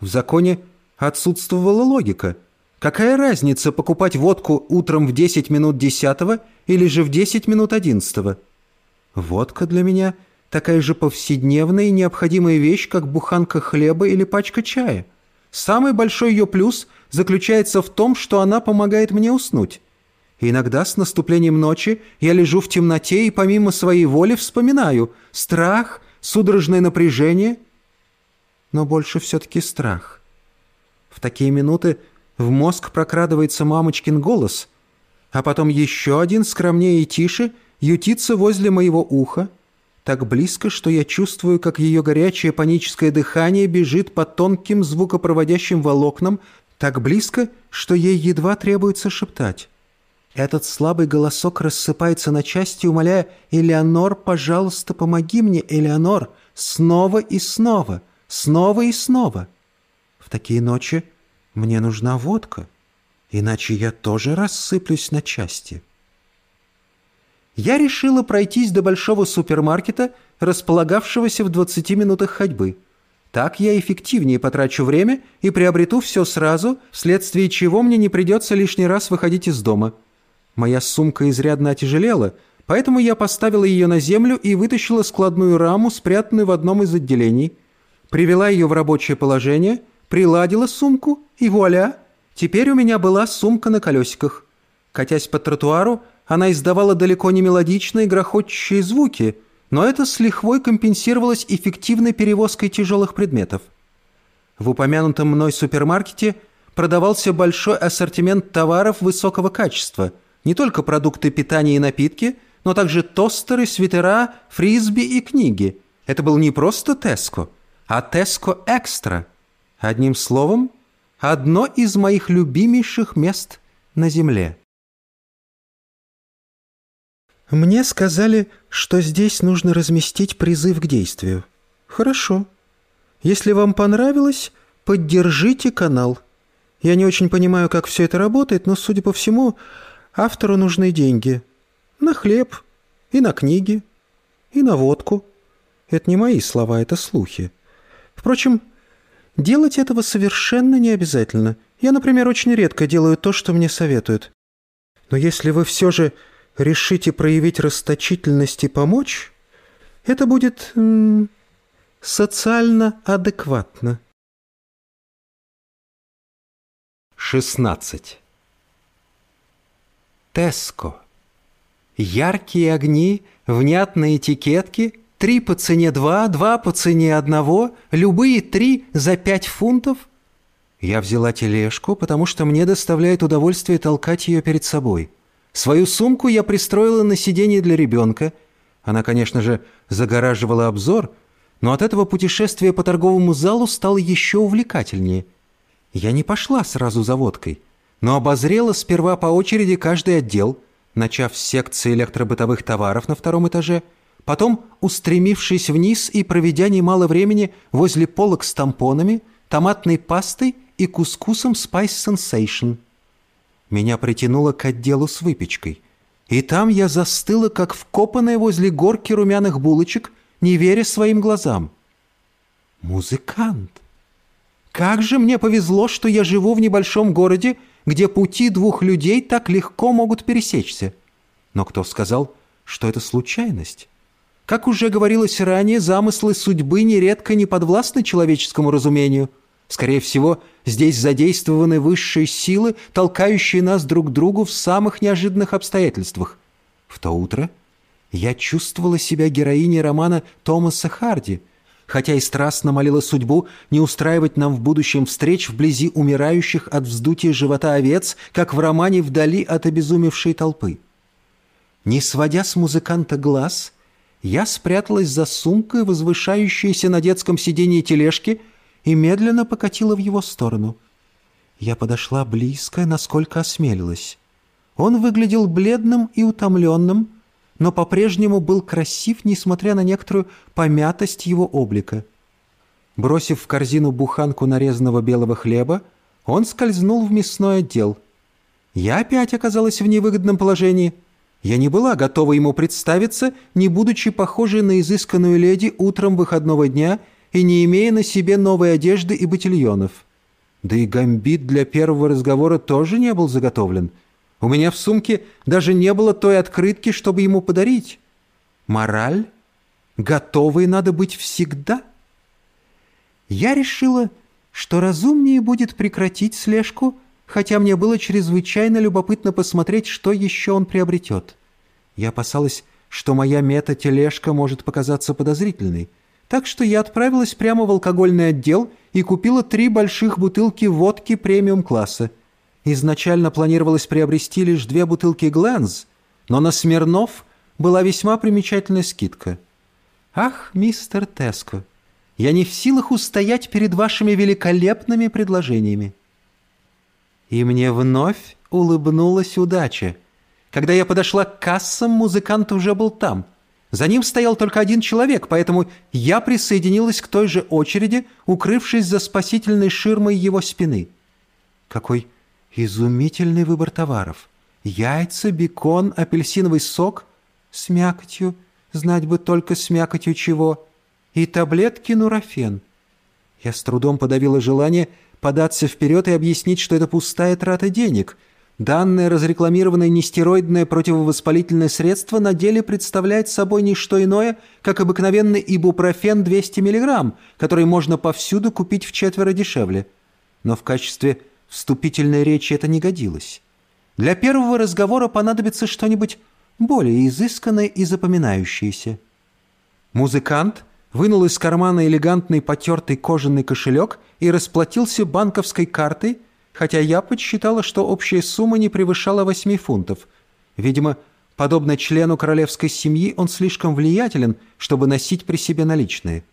В законе отсутствовала логика. Какая разница покупать водку утром в 10 минут 10 или же в 10 минут 11? Водка для меня такая же повседневная и необходимая вещь, как буханка хлеба или пачка чая. Самый большой ее плюс заключается в том, что она помогает мне уснуть. Иногда с наступлением ночи я лежу в темноте и помимо своей воли вспоминаю страх, судорожное напряжение, но больше все-таки страх. В такие минуты в мозг прокрадывается мамочкин голос, а потом еще один, скромнее и тише, ютится возле моего уха, так близко, что я чувствую, как ее горячее паническое дыхание бежит по тонким звукопроводящим волокнам, так близко, что ей едва требуется шептать. Этот слабый голосок рассыпается на части, умоляя «Элеонор, пожалуйста, помоги мне, Элеонор!» Снова и снова, снова и снова. В такие ночи мне нужна водка, иначе я тоже рассыплюсь на части. Я решила пройтись до большого супермаркета, располагавшегося в 20 минутах ходьбы. Так я эффективнее потрачу время и приобрету все сразу, вследствие чего мне не придется лишний раз выходить из дома. Моя сумка изрядно отяжелела, поэтому я поставила ее на землю и вытащила складную раму, спрятанную в одном из отделений. Привела ее в рабочее положение – приладила сумку, и вуаля! Теперь у меня была сумка на колесиках. Катясь по тротуару, она издавала далеко не мелодичные грохочущие звуки, но это с лихвой компенсировалось эффективной перевозкой тяжелых предметов. В упомянутом мной супермаркете продавался большой ассортимент товаров высокого качества, не только продукты питания и напитки, но также тостеры, свитера, фрисби и книги. Это был не просто Теско, а Теско Экстра – Одним словом, одно из моих любимейших мест на земле. Мне сказали, что здесь нужно разместить призыв к действию. Хорошо. Если вам понравилось, поддержите канал. Я не очень понимаю, как все это работает, но, судя по всему, автору нужны деньги. На хлеб, и на книги, и на водку. Это не мои слова, это слухи. Впрочем, Делать этого совершенно не обязательно. Я, например, очень редко делаю то, что мне советуют. Но если вы все же решите проявить расточительность и помочь, это будет социально адекватно. 16. Теско. Яркие огни, внятные этикетки — Три по цене два, два по цене одного, любые три за пять фунтов? Я взяла тележку, потому что мне доставляет удовольствие толкать ее перед собой. Свою сумку я пристроила на сиденье для ребенка. Она, конечно же, загораживала обзор, но от этого путешествие по торговому залу стало еще увлекательнее. Я не пошла сразу за водкой, но обозрела сперва по очереди каждый отдел, начав с секции электробытовых товаров на втором этаже – Потом, устремившись вниз и проведя немало времени возле полок с тампонами, томатной пастой и кускусом Spice Sensation. Меня притянуло к отделу с выпечкой. И там я застыла, как вкопанная возле горки румяных булочек, не веря своим глазам. Музыкант! Как же мне повезло, что я живу в небольшом городе, где пути двух людей так легко могут пересечься. Но кто сказал, что это случайность? Как уже говорилось ранее, замыслы судьбы нередко не подвластны человеческому разумению. Скорее всего, здесь задействованы высшие силы, толкающие нас друг к другу в самых неожиданных обстоятельствах. В то утро я чувствовала себя героиней романа Томаса Харди, хотя и страстно молила судьбу не устраивать нам в будущем встреч вблизи умирающих от вздутия живота овец, как в романе «Вдали от обезумевшей толпы». Не сводя с музыканта глаз, я спряталась за сумкой, возвышающейся на детском сиденье тележки, и медленно покатила в его сторону. Я подошла близко, насколько осмелилась. Он выглядел бледным и утомленным, но по-прежнему был красив, несмотря на некоторую помятость его облика. Бросив в корзину буханку нарезанного белого хлеба, он скользнул в мясной отдел. Я опять оказалась в невыгодном положении. Я не была готова ему представиться, не будучи похожей на изысканную леди утром выходного дня и не имея на себе новой одежды и ботильонов. Да и гамбит для первого разговора тоже не был заготовлен — у меня в сумке даже не было той открытки, чтобы ему подарить. Мораль? Готовой надо быть всегда. Я решила, что разумнее будет прекратить слежку, хотя мне было чрезвычайно любопытно посмотреть, что еще он приобретет. Я опасалась, что моя мета-тележка может показаться подозрительной, так что я отправилась прямо в алкогольный отдел и купила три больших бутылки водки премиум-класса — Изначально планировалось приобрести лишь две бутылки Гленз, но на Смирнов была весьма примечательная скидка. «Ах, мистер Теско, я не в силах устоять перед вашими великолепными предложениями». И мне вновь улыбнулась удача. Когда я подошла к кассам, музыкант уже был там. За ним стоял только один человек, поэтому я присоединилась к той же очереди, укрывшись за спасительной ширмой его спины. Какой Изумительный выбор товаров. Яйца, бекон, апельсиновый сок с мякотью, знать бы только с мякотью чего, и таблетки нурофен. Я с трудом подавила желание податься вперед и объяснить, что это пустая трата денег. Данное разрекламированное нестероидное противовоспалительное средство на деле представляет собой не что иное, как обыкновенный ибупрофен 200 мг, который можно повсюду купить в четверо дешевле. Но в качестве вступительной речи это не годилось. Для первого разговора понадобится что-нибудь более изысканное и запоминающееся. Музыкант вынул из кармана элегантный потертый кожаный кошелек и расплатился банковской картой, хотя я подсчитала, что общая сумма не превышала восьми фунтов. Видимо, подобно члену королевской семьи, он слишком влиятелен, чтобы носить при себе наличные.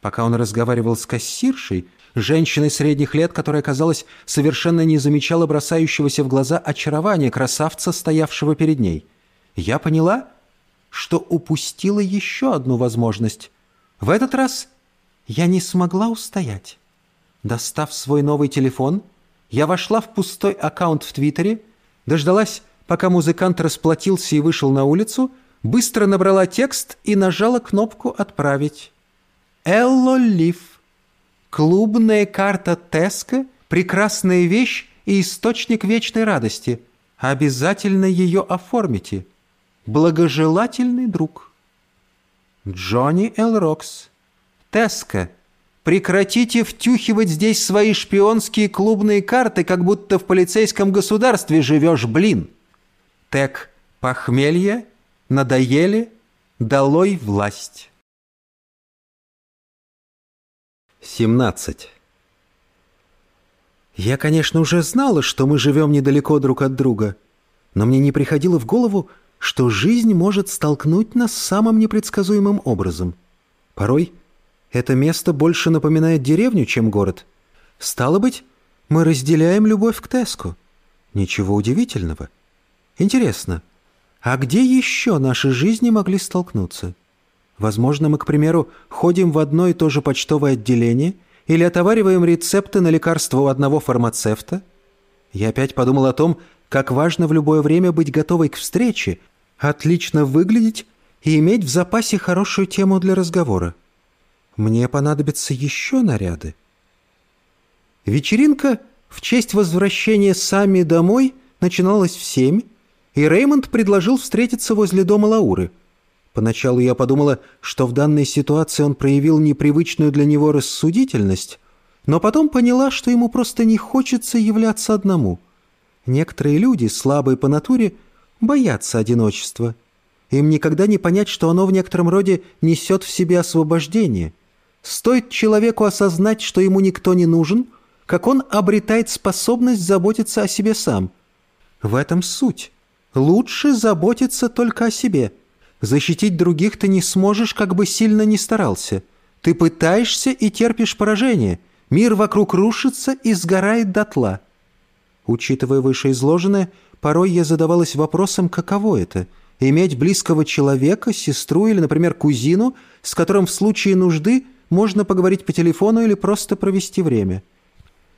Пока он разговаривал с кассиршей, женщиной средних лет, которая, казалось, совершенно не замечала бросающегося в глаза очарования красавца, стоявшего перед ней. Я поняла, что упустила еще одну возможность. В этот раз я не смогла устоять. Достав свой новый телефон, я вошла в пустой аккаунт в Твиттере, дождалась, пока музыкант расплатился и вышел на улицу, быстро набрала текст и нажала кнопку «Отправить». «Элло Лив» Клубная карта Теска – прекрасная вещь и источник вечной радости. Обязательно ее оформите. Благожелательный друг. Джонни Эл Рокс. Теска. Прекратите втюхивать здесь свои шпионские клубные карты, как будто в полицейском государстве живешь, блин. Тек. Похмелье. Надоели. Долой власть. 17. Я, конечно, уже знала, что мы живем недалеко друг от друга, но мне не приходило в голову, что жизнь может столкнуть нас самым непредсказуемым образом. Порой это место больше напоминает деревню, чем город. Стало быть, мы разделяем любовь к Теску. Ничего удивительного. Интересно, а где еще наши жизни могли столкнуться?» Возможно, мы, к примеру, ходим в одно и то же почтовое отделение или отовариваем рецепты на лекарства у одного фармацевта. Я опять подумал о том, как важно в любое время быть готовой к встрече, отлично выглядеть и иметь в запасе хорошую тему для разговора. Мне понадобятся еще наряды. Вечеринка в честь возвращения сами домой начиналась в семь, и Реймонд предложил встретиться возле дома Лауры. Поначалу я подумала, что в данной ситуации он проявил непривычную для него рассудительность, но потом поняла, что ему просто не хочется являться одному. Некоторые люди, слабые по натуре, боятся одиночества. Им никогда не понять, что оно в некотором роде несет в себе освобождение. Стоит человеку осознать, что ему никто не нужен, как он обретает способность заботиться о себе сам. В этом суть. Лучше заботиться только о себе. Защитить других ты не сможешь, как бы сильно ни старался. Ты пытаешься и терпишь поражение. Мир вокруг рушится и сгорает дотла. Учитывая вышеизложенное, порой я задавалась вопросом, каково это — иметь близкого человека, сестру или, например, кузину, с которым в случае нужды можно поговорить по телефону или просто провести время.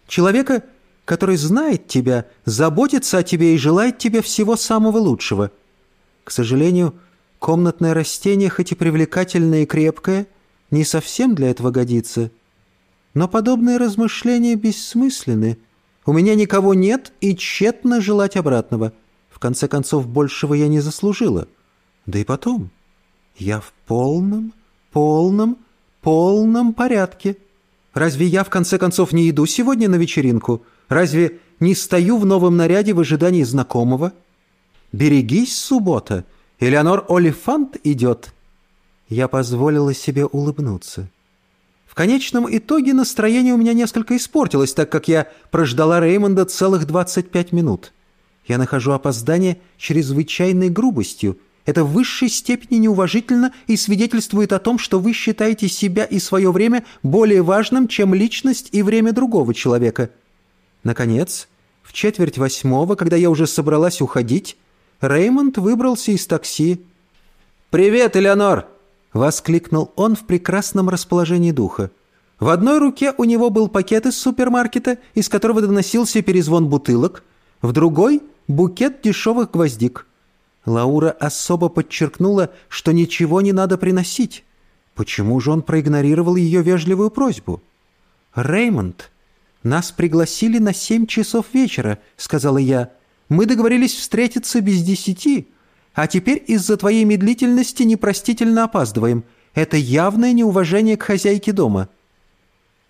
Человека, который знает тебя, заботится о тебе и желает тебе всего самого лучшего. К сожалению, комнатное растение, хоть и привлекательное и крепкое, не совсем для этого годится. Но подобные размышления бессмысленны — у меня никого нет, и тщетно желать обратного. В конце концов, большего я не заслужила. Да и потом, я в полном, полном, полном порядке. Разве я, в конце концов, не иду сегодня на вечеринку? Разве не стою в новом наряде в ожидании знакомого? Берегись, суббота, Элеонор Олифант идет. Я позволила себе улыбнуться конечном итоге настроение у меня несколько испортилось, так как я прождала Реймонда целых 25 минут. Я нахожу опоздание чрезвычайной грубостью. Это в высшей степени неуважительно и свидетельствует о том, что вы считаете себя и свое время более важным, чем личность и время другого человека. Наконец, в четверть восьмого, когда я уже собралась уходить, Реймонд выбрался из такси. «Привет, Элеонор!» — воскликнул он в прекрасном расположении духа. В одной руке у него был пакет из супермаркета, из которого доносился перезвон бутылок, в другой — букет дешевых гвоздик. Лаура особо подчеркнула, что ничего не надо приносить. Почему же он проигнорировал ее вежливую просьбу? «Реймонд, нас пригласили на семь часов вечера», — сказала я. «Мы договорились встретиться без десяти». А теперь из-за твоей медлительности непростительно опаздываем. Это явное неуважение к хозяйке дома».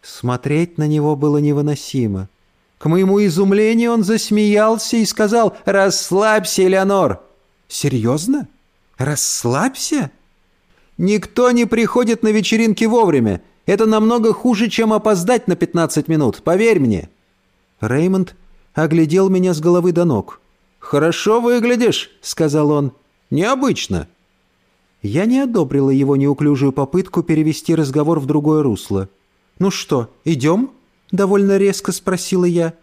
Смотреть на него было невыносимо. К моему изумлению он засмеялся и сказал «Расслабься, Элеонор». «Серьезно? Расслабься?» «Никто не приходит на вечеринки вовремя. Это намного хуже, чем опоздать на 15 минут, поверь мне». Реймонд оглядел меня с головы до ног. «Хорошо выглядишь», — сказал он. «Необычно». Я не одобрила его неуклюжую попытку перевести разговор в другое русло. «Ну что, идем?» — довольно резко спросила я.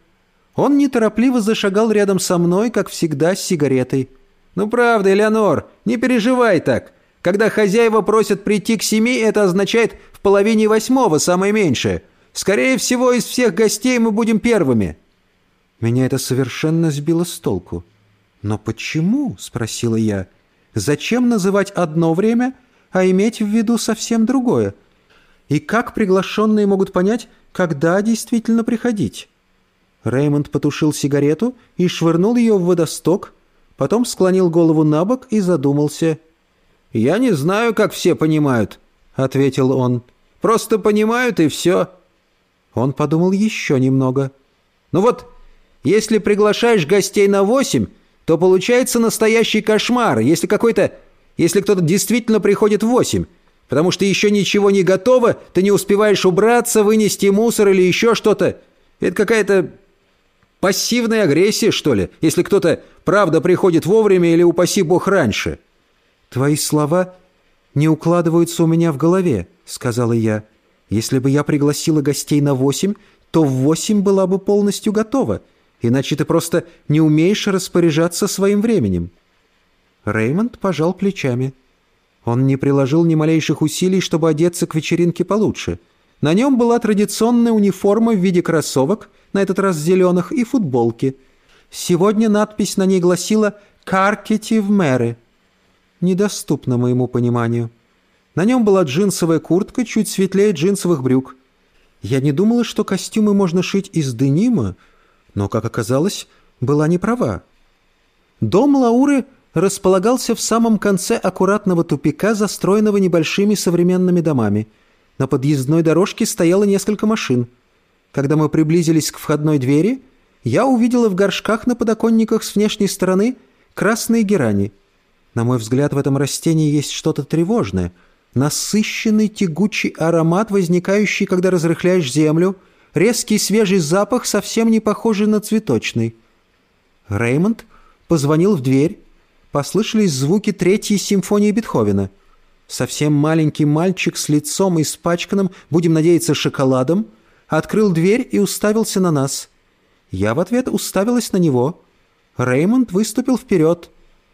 Он неторопливо зашагал рядом со мной, как всегда, с сигаретой. «Ну правда, Элеонор, не переживай так. Когда хозяева просят прийти к семи, это означает в половине восьмого, самое меньшее. Скорее всего, из всех гостей мы будем первыми». Меня это совершенно сбило с толку. «Но почему?» — спросила я. «Зачем называть одно время, а иметь в виду совсем другое? И как приглашенные могут понять, когда действительно приходить?» Реймонд потушил сигарету и швырнул ее в водосток, потом склонил голову на бок и задумался. «Я не знаю, как все понимают», — ответил он. «Просто понимают, и все». Он подумал еще немного. «Ну вот, если приглашаешь гостей на восемь, то получается настоящий кошмар, если какой-то... Если кто-то действительно приходит в восемь, потому что еще ничего не готово, ты не успеваешь убраться, вынести мусор или еще что-то. Это какая-то пассивная агрессия, что ли, если кто-то правда приходит вовремя или, упаси бог, раньше. «Твои слова не укладываются у меня в голове», — сказала я. «Если бы я пригласила гостей на восемь, то в восемь была бы полностью готова» иначе ты просто не умеешь распоряжаться своим временем». Реймонд пожал плечами. Он не приложил ни малейших усилий, чтобы одеться к вечеринке получше. На нем была традиционная униформа в виде кроссовок, на этот раз зеленых, и футболки. Сегодня надпись на ней гласила «Каркети в мэры». Недоступно моему пониманию. На нем была джинсовая куртка, чуть светлее джинсовых брюк. Я не думала, что костюмы можно шить из денима, но, как оказалось, была не права. Дом Лауры располагался в самом конце аккуратного тупика, застроенного небольшими современными домами. На подъездной дорожке стояло несколько машин. Когда мы приблизились к входной двери, я увидела в горшках на подоконниках с внешней стороны красные герани. На мой взгляд, в этом растении есть что-то тревожное. Насыщенный тягучий аромат, возникающий, когда разрыхляешь землю, резкий свежий запах, совсем не похожий на цветочный. Реймонд позвонил в дверь, послышались звуки третьей симфонии Бетховена. Совсем маленький мальчик с лицом испачканным, будем надеяться, шоколадом, открыл дверь и уставился на нас. Я в ответ уставилась на него. Реймонд выступил вперед.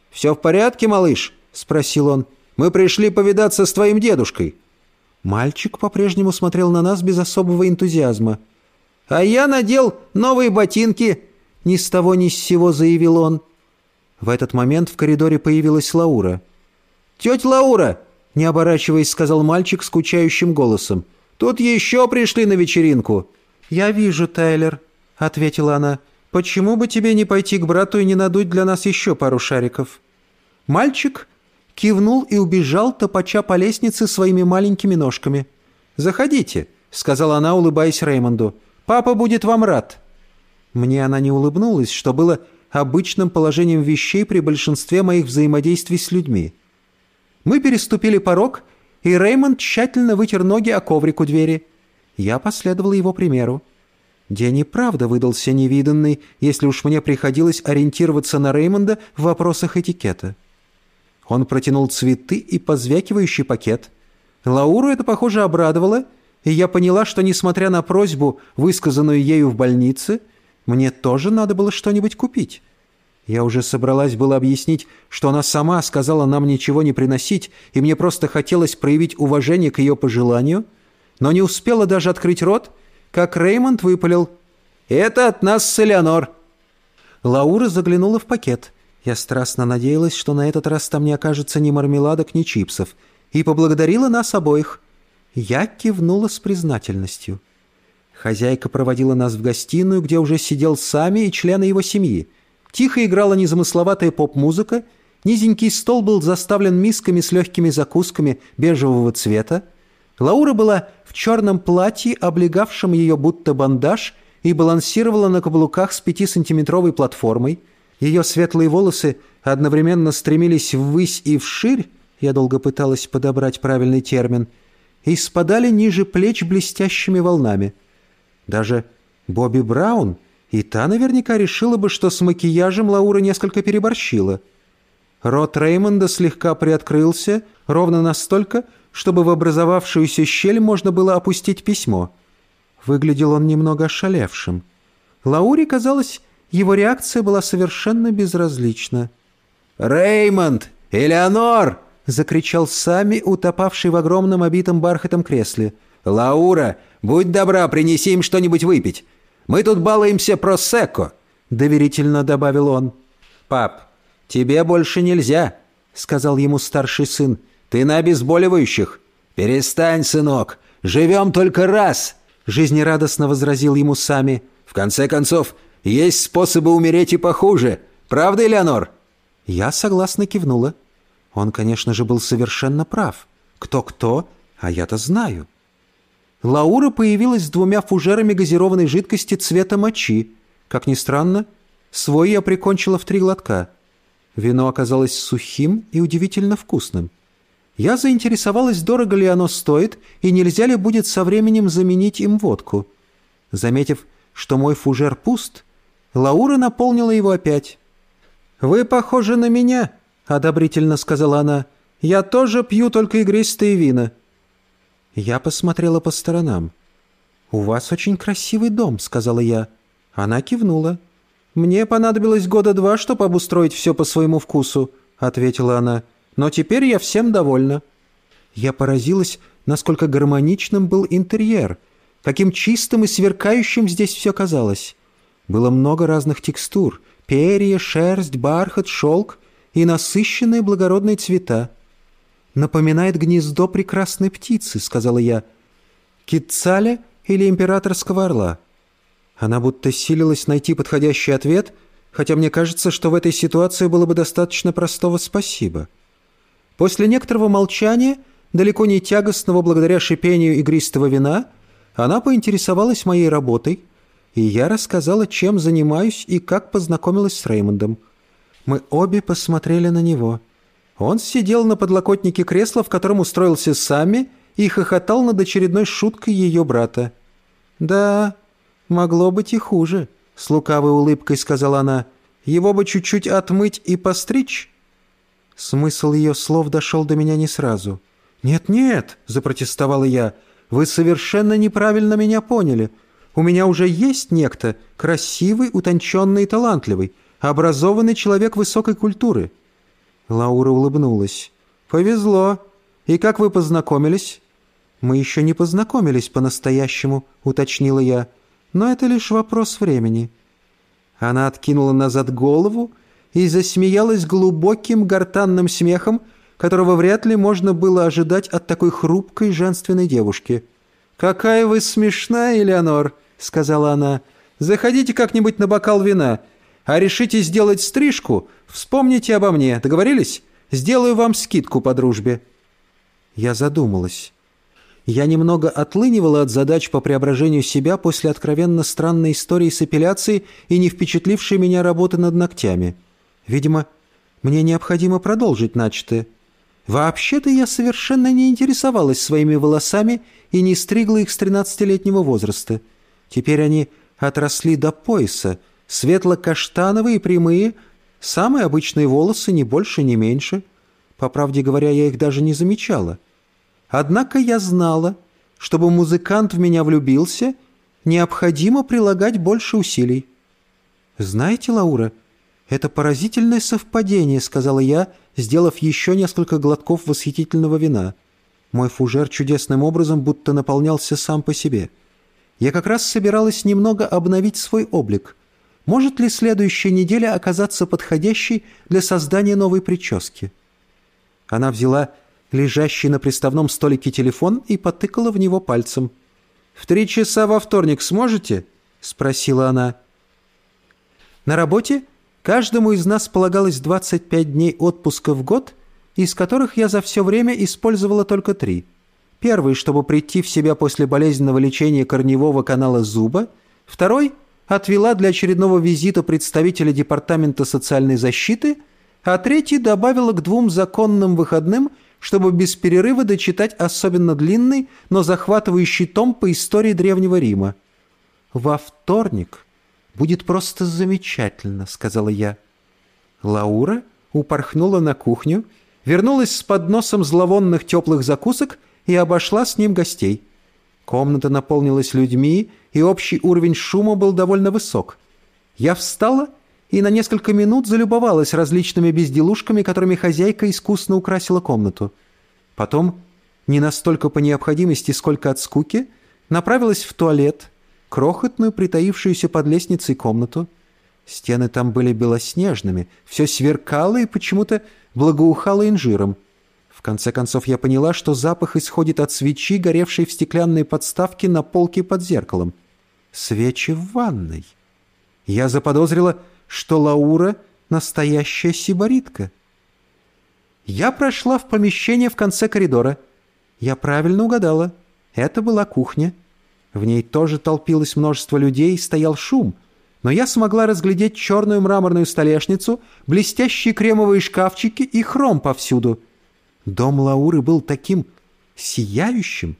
«Все в порядке, малыш?» — спросил он. «Мы пришли повидаться с твоим дедушкой». Мальчик по-прежнему смотрел на нас без особого энтузиазма. «А я надел новые ботинки!» — ни с того ни с сего заявил он. В этот момент в коридоре появилась Лаура. «Тетя Лаура!» — не оборачиваясь, сказал мальчик скучающим голосом. «Тут еще пришли на вечеринку!» «Я вижу, Тайлер», — ответила она. «Почему бы тебе не пойти к брату и не надуть для нас еще пару шариков?» Мальчик кивнул и убежал, топача по лестнице своими маленькими ножками. «Заходите», — сказала она, улыбаясь Реймонду. «Папа будет вам рад». Мне она не улыбнулась, что было обычным положением вещей при большинстве моих взаимодействий с людьми. Мы переступили порог, и Реймонд тщательно вытер ноги о коврик у двери. Я последовал его примеру. День и правда выдался невиданный, если уж мне приходилось ориентироваться на Реймонда в вопросах этикета. Он протянул цветы и позвякивающий пакет. Лауру это, похоже, обрадовало, и я поняла, что, несмотря на просьбу, высказанную ею в больнице, мне тоже надо было что-нибудь купить. Я уже собралась было объяснить, что она сама сказала нам ничего не приносить, и мне просто хотелось проявить уважение к ее пожеланию, но не успела даже открыть рот, как Реймонд выпалил «Это от нас с Элеонор». Лаура заглянула в пакет. Я страстно надеялась, что на этот раз там не окажется ни мармеладок, ни чипсов, и поблагодарила нас обоих. Я кивнула с признательностью. Хозяйка проводила нас в гостиную, где уже сидел Сами и члены его семьи. Тихо играла незамысловатая поп-музыка, низенький стол был заставлен мисками с легкими закусками бежевого цвета. Лаура была в черном платье, облегавшем ее будто бандаж, и балансировала на каблуках с пятисантиметровой платформой. Ее светлые волосы одновременно стремились ввысь и вширь, я долго пыталась подобрать правильный термин, и спадали ниже плеч блестящими волнами – даже Бобби Браун и та наверняка решила бы, что с макияжем Лаура несколько переборщила. Рот Реймонда слегка приоткрылся, ровно настолько, чтобы в образовавшуюся щель можно было опустить письмо. Выглядел он немного ошалевшим. Лауре, казалось, его реакция была совершенно безразлична. «Реймонд! Элеонор!» — закричал Сами, утопавший в огромном обитом бархатом кресле. «Лаура, Будь добра, принеси им что-нибудь выпить. Мы тут балуемся просекко», — доверительно добавил он. «Пап, тебе больше нельзя», — сказал ему старший сын. «Ты на обезболивающих». «Перестань, сынок, живем только раз», — жизнерадостно возразил ему Сами. «В конце концов, есть способы умереть и похуже. Правда, Элеонор?» Я согласно кивнула. Он, конечно же, был совершенно прав. Кто-кто, а я-то знаю. Лаура появилась с двумя фужерами газированной жидкости цвета мочи. Как ни странно, свой я прикончила в три глотка. Вино оказалось сухим и удивительно вкусным. Я заинтересовалась, дорого ли оно стоит и нельзя ли будет со временем заменить им водку. Заметив, что мой фужер пуст, Лаура наполнила его опять. «Вы похожи на меня», — одобрительно сказала она. «Я тоже пью только игристые вина». Я посмотрела по сторонам. «У вас очень красивый дом», — сказала я. Она кивнула. «Мне понадобилось года два, чтобы обустроить все по своему вкусу», — ответила она. «Но теперь я всем довольна». Я поразилась, насколько гармоничным был интерьер, каким чистым и сверкающим здесь все казалось. Было много разных текстур — перья, шерсть, бархат, шелк и насыщенные благородные цвета напоминает гнездо прекрасной птицы», — сказала я. «Китцаля или императорского орла?» Она будто силилась найти подходящий ответ, хотя мне кажется, что в этой ситуации было бы достаточно простого «спасибо». После некоторого молчания, далеко не тягостного благодаря шипению игристого вина, она поинтересовалась моей работой, и я рассказала, чем занимаюсь и как познакомилась с Реймондом. Мы обе посмотрели на него. Он сидел на подлокотнике кресла, в котором устроился Сами, и хохотал над очередной шуткой ее брата. «Да, могло быть и хуже», — с лукавой улыбкой сказала она. «Его бы чуть-чуть отмыть и постричь». Смысл ее слов дошел до меня не сразу. «Нет-нет», — запротестовала я, — «вы совершенно неправильно меня поняли. У меня уже есть некто, красивый, утонченный и талантливый, образованный человек высокой культуры». Лаура улыбнулась. «Повезло. И как вы познакомились?» «Мы еще не познакомились по-настоящему», — уточнила я. «Но это лишь вопрос времени». Она откинула назад голову и засмеялась глубоким гортанным смехом, которого вряд ли можно было ожидать от такой хрупкой женственной девушки. «Какая вы смешная, Элеонор!» — сказала она. «Заходите как-нибудь на бокал вина. А решите сделать стрижку, вспомните обо мне. Договорились? Сделаю вам скидку по дружбе». Я задумалась. Я немного отлынивала от задач по преображению себя после откровенно странной истории с эпиляцией и не впечатлившей меня работы над ногтями. Видимо, мне необходимо продолжить начатое. Вообще-то я совершенно не интересовалась своими волосами и не стригла их с 13-летнего возраста. Теперь они отросли до пояса, светло-каштановые прямые, самые обычные волосы, ни больше, ни меньше. По правде говоря, я их даже не замечала. Однако я знала, чтобы музыкант в меня влюбился, необходимо прилагать больше усилий. «Знаете, Лаура, это поразительное совпадение», — сказала я, сделав еще несколько глотков восхитительного вина. Мой фужер чудесным образом будто наполнялся сам по себе. Я как раз собиралась немного обновить свой облик. Может ли следующая неделя оказаться подходящей для создания новой прически? Она взяла лежащий на приставном столике телефон и потыкала в него пальцем. «В три часа во вторник сможете?» — спросила она. На работе каждому из нас полагалось 25 дней отпуска в год, из которых я за все время использовала только три. Первый, чтобы прийти в себя после болезненного лечения корневого канала зуба. Второй — отвела для очередного визита представителя Департамента социальной защиты. А третий добавила к двум законным выходным — чтобы без перерыва дочитать особенно длинный, но захватывающий том по истории Древнего Рима. «Во вторник будет просто замечательно», — сказала я. Лаура упорхнула на кухню, вернулась с подносом зловонных теплых закусок и обошла с ним гостей. Комната наполнилась людьми, и общий уровень шума был довольно высок. Я встала и на несколько минут залюбовалась различными безделушками, которыми хозяйка искусно украсила комнату. Потом, не настолько по необходимости, сколько от скуки, направилась в туалет, крохотную, притаившуюся под лестницей комнату. Стены там были белоснежными, все сверкало и почему-то благоухало инжиром. В конце концов я поняла, что запах исходит от свечи, горевшей в стеклянной подставке на полке под зеркалом. Свечи в ванной. Я заподозрила, что Лаура — настоящая сибаритка. Я прошла в помещение в конце коридора. Я правильно угадала. Это была кухня. В ней тоже толпилось множество людей, стоял шум, но я смогла разглядеть черную мраморную столешницу, блестящие кремовые шкафчики и хром повсюду. Дом Лауры был таким сияющим.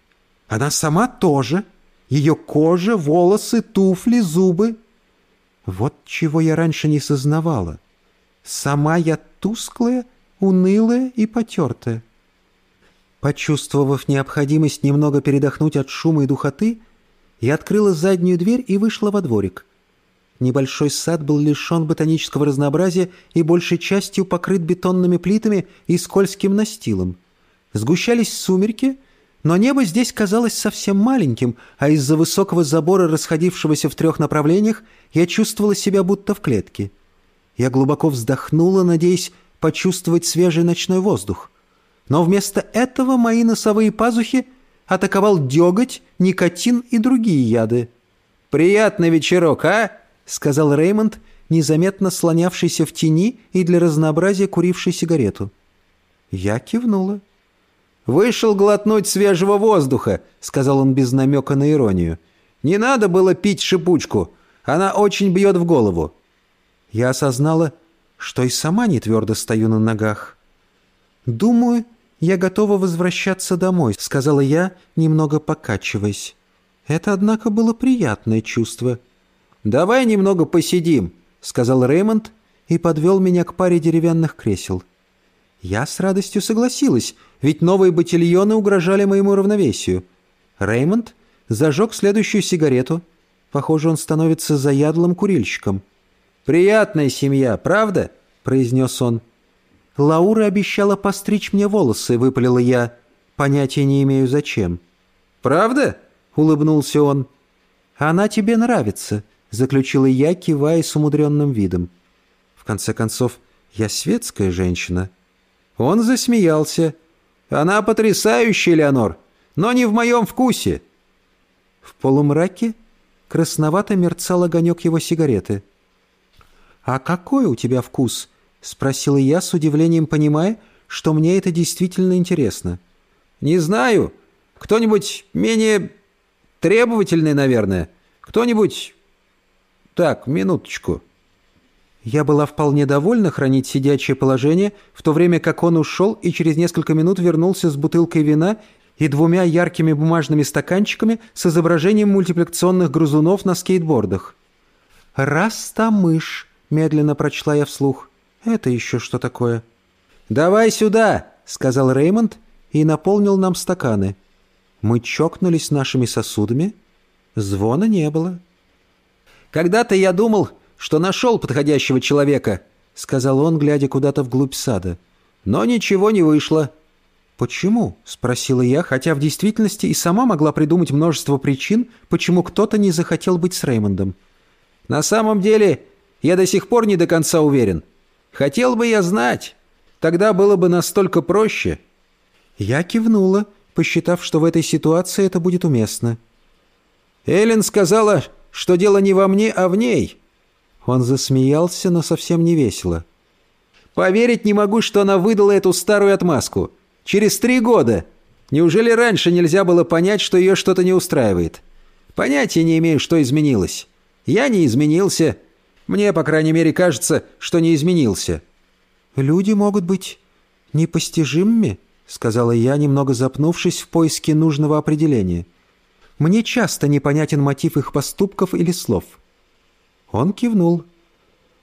Она сама тоже. Ее кожа, волосы, туфли, зубы — вот чего я раньше не сознавала. Сама я тусклая, унылая и потертая. Почувствовав необходимость немного передохнуть от шума и духоты, я открыла заднюю дверь и вышла во дворик. Небольшой сад был лишен ботанического разнообразия и большей частью покрыт бетонными плитами и скользким настилом. Сгущались сумерки — но небо здесь казалось совсем маленьким, а из-за высокого забора, расходившегося в трех направлениях, я чувствовала себя будто в клетке. Я глубоко вздохнула, надеясь почувствовать свежий ночной воздух. Но вместо этого мои носовые пазухи атаковал деготь, никотин и другие яды. «Приятный вечерок, а?» — сказал Реймонд, незаметно слонявшийся в тени и для разнообразия куривший сигарету. Я кивнула. «Вышел глотнуть свежего воздуха», — сказал он без намека на иронию. «Не надо было пить шипучку. Она очень бьет в голову». Я осознала, что и сама не твердо стою на ногах. «Думаю, я готова возвращаться домой», — сказала я, немного покачиваясь. Это, однако, было приятное чувство. «Давай немного посидим», — сказал Реймонд и подвел меня к паре деревянных кресел. Я с радостью согласилась, ведь новые батильоны угрожали моему равновесию. Реймонд зажег следующую сигарету. Похоже, он становится заядлым курильщиком. «Приятная семья, правда?» — произнес он. «Лаура обещала постричь мне волосы», — выпалила я. «Понятия не имею, зачем». «Правда?» — улыбнулся он. «Она тебе нравится», — заключила я, кивая с умудренным видом. «В конце концов, я светская женщина». Он засмеялся. «Она потрясающая, Леонор, но не в моем вкусе». В полумраке красновато мерцал огонек его сигареты. «А какой у тебя вкус?» — спросила я с удивлением, понимая, что мне это действительно интересно. «Не знаю. Кто-нибудь менее требовательный, наверное. Кто-нибудь... Так, минуточку». Я была вполне довольна хранить сидячее положение, в то время как он ушел и через несколько минут вернулся с бутылкой вина и двумя яркими бумажными стаканчиками с изображением мультипликационных грузунов на скейтбордах. «Растамыш», — медленно прочла я вслух. «Это еще что такое?» «Давай сюда», — сказал Реймонд и наполнил нам стаканы. Мы чокнулись нашими сосудами. Звона не было. «Когда-то я думал, что нашел подходящего человека», — сказал он, глядя куда-то вглубь сада. «Но ничего не вышло». «Почему?» — спросила я, хотя в действительности и сама могла придумать множество причин, почему кто-то не захотел быть с Реймондом. «На самом деле, я до сих пор не до конца уверен. Хотел бы я знать. Тогда было бы настолько проще». Я кивнула, посчитав, что в этой ситуации это будет уместно. «Эллен сказала, что дело не во мне, а в ней», он засмеялся, но совсем не весело. «Поверить не могу, что она выдала эту старую отмазку. Через три года. Неужели раньше нельзя было понять, что ее что-то не устраивает? Понятия не имею, что изменилось. Я не изменился. Мне, по крайней мере, кажется, что не изменился». «Люди могут быть непостижимыми», — сказала я, немного запнувшись в поиске нужного определения. «Мне часто непонятен мотив их поступков или слов». Он кивнул.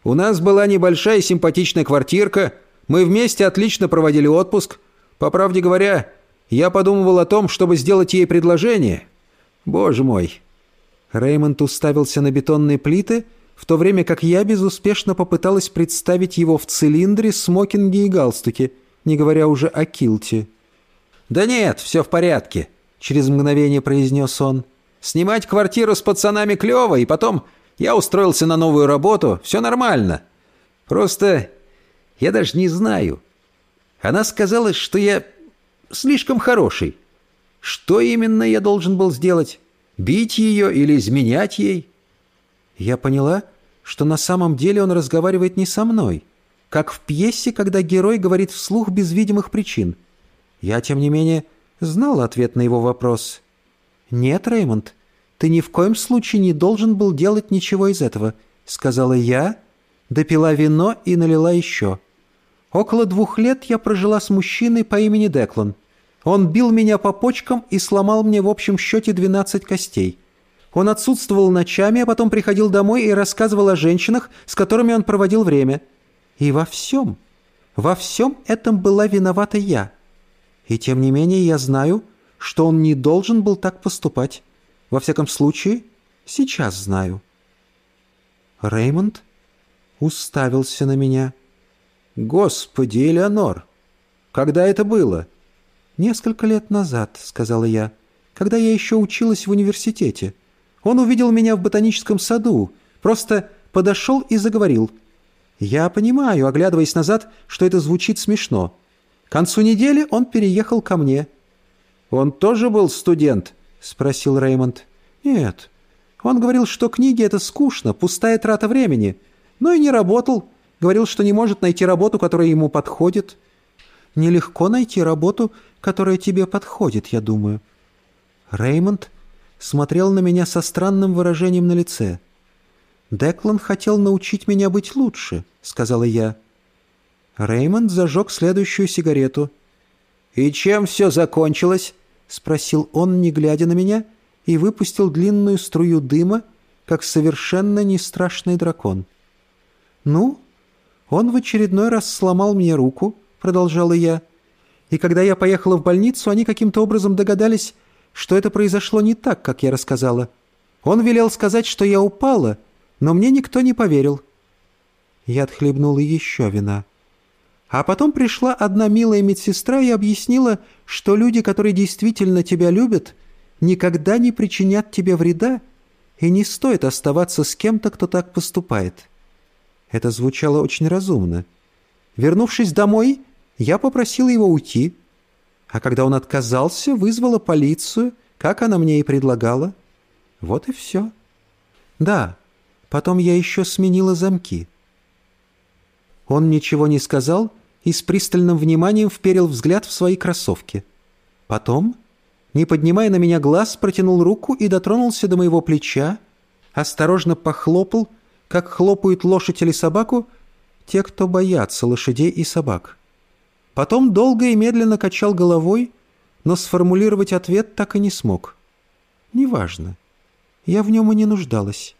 «У нас была небольшая симпатичная квартирка. Мы вместе отлично проводили отпуск. По правде говоря, я подумывал о том, чтобы сделать ей предложение. Боже мой!» Реймонд уставился на бетонные плиты, в то время как я безуспешно попыталась представить его в цилиндре, смокинге и галстуке, не говоря уже о килте. «Да нет, все в порядке», — через мгновение произнес он. «Снимать квартиру с пацанами клево, и потом я устроился на новую работу, все нормально. Просто я даже не знаю. Она сказала, что я слишком хороший. Что именно я должен был сделать? Бить ее или изменять ей? Я поняла, что на самом деле он разговаривает не со мной, как в пьесе, когда герой говорит вслух без видимых причин. Я, тем не менее, знал ответ на его вопрос. «Нет, Реймонд, ты ни в коем случае не должен был делать ничего из этого», — сказала я, допила вино и налила еще. Около двух лет я прожила с мужчиной по имени Деклан. Он бил меня по почкам и сломал мне в общем счете 12 костей. Он отсутствовал ночами, а потом приходил домой и рассказывал о женщинах, с которыми он проводил время. И во всем, во всем этом была виновата я. И тем не менее я знаю, что он не должен был так поступать. Во всяком случае, сейчас знаю». Реймонд уставился на меня. «Господи, Элеонор! Когда это было?» «Несколько лет назад», — сказала я, — «когда я еще училась в университете. Он увидел меня в ботаническом саду, просто подошел и заговорил. Я понимаю, оглядываясь назад, что это звучит смешно. К концу недели он переехал ко мне». «Он тоже был студент?» — спросил Реймонд. «Нет. Он говорил, что книги — это скучно, пустая трата времени. Но и не работал. Говорил, что не может найти работу, которая ему подходит. Нелегко найти работу, которая тебе подходит, я думаю». Реймонд смотрел на меня со странным выражением на лице. «Деклан хотел научить меня быть лучше», — сказала я. Реймонд зажег следующую сигарету. «И чем все закончилось?» — спросил он, не глядя на меня, и выпустил длинную струю дыма, как совершенно не страшный дракон. «Ну, он в очередной раз сломал мне руку», — продолжала я, «и когда я поехала в больницу, они каким-то образом догадались, что это произошло не так, как я рассказала. Он велел сказать, что я упала, но мне никто не поверил». Я отхлебнула еще вина. А потом пришла одна милая медсестра и объяснила, что люди, которые действительно тебя любят, никогда не причинят тебе вреда, и не стоит оставаться с кем-то, кто так поступает. Это звучало очень разумно. Вернувшись домой, я попросила его уйти, а когда он отказался, вызвала полицию, как она мне и предлагала. Вот и все. Да, потом я еще сменила замки. Он ничего не сказал и с пристальным вниманием вперил взгляд в свои кроссовки. Потом, не поднимая на меня глаз, протянул руку и дотронулся до моего плеча, осторожно похлопал, как хлопают лошадь или собаку те, кто боятся лошадей и собак. Потом долго и медленно качал головой, но сформулировать ответ так и не смог. Неважно. Я в нем и не нуждалась.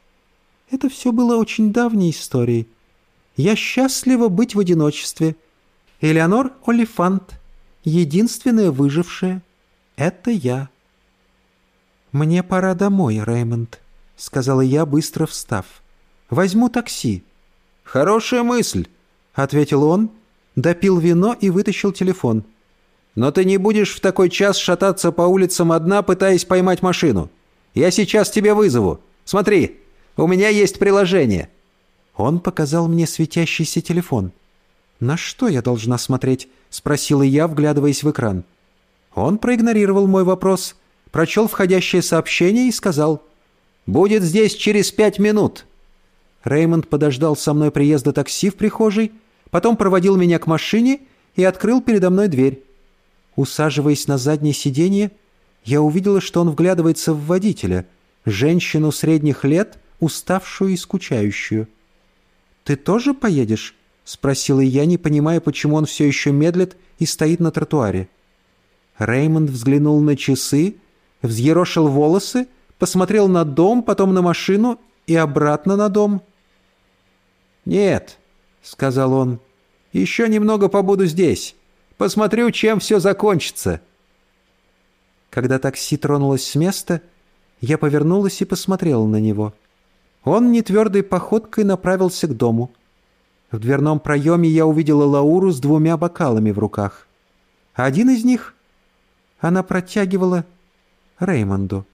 Это все было очень давней историей. Я счастлива быть в одиночестве — Элеонор Олифант, единственная выжившая, это я. «Мне пора домой, Реймонд», — сказала я, быстро встав. «Возьму такси». «Хорошая мысль», — ответил он, допил вино и вытащил телефон. «Но ты не будешь в такой час шататься по улицам одна, пытаясь поймать машину. Я сейчас тебе вызову. Смотри, у меня есть приложение». Он показал мне светящийся телефон. «На что я должна смотреть?» — спросила я, вглядываясь в экран. Он проигнорировал мой вопрос, прочел входящее сообщение и сказал «Будет здесь через пять минут». Реймонд подождал со мной приезда такси в прихожей, потом проводил меня к машине и открыл передо мной дверь. Усаживаясь на заднее сиденье, я увидела, что он вглядывается в водителя, женщину средних лет, уставшую и скучающую. «Ты тоже поедешь?» — спросила я, не понимая, почему он все еще медлит и стоит на тротуаре. Реймонд взглянул на часы, взъерошил волосы, посмотрел на дом, потом на машину и обратно на дом. «Нет», — сказал он, — «еще немного побуду здесь. Посмотрю, чем все закончится». Когда такси тронулось с места, я повернулась и посмотрела на него. Он нетвердой походкой направился к дому. В дверном проеме я увидела Лауру с двумя бокалами в руках. Один из них она протягивала Реймонду.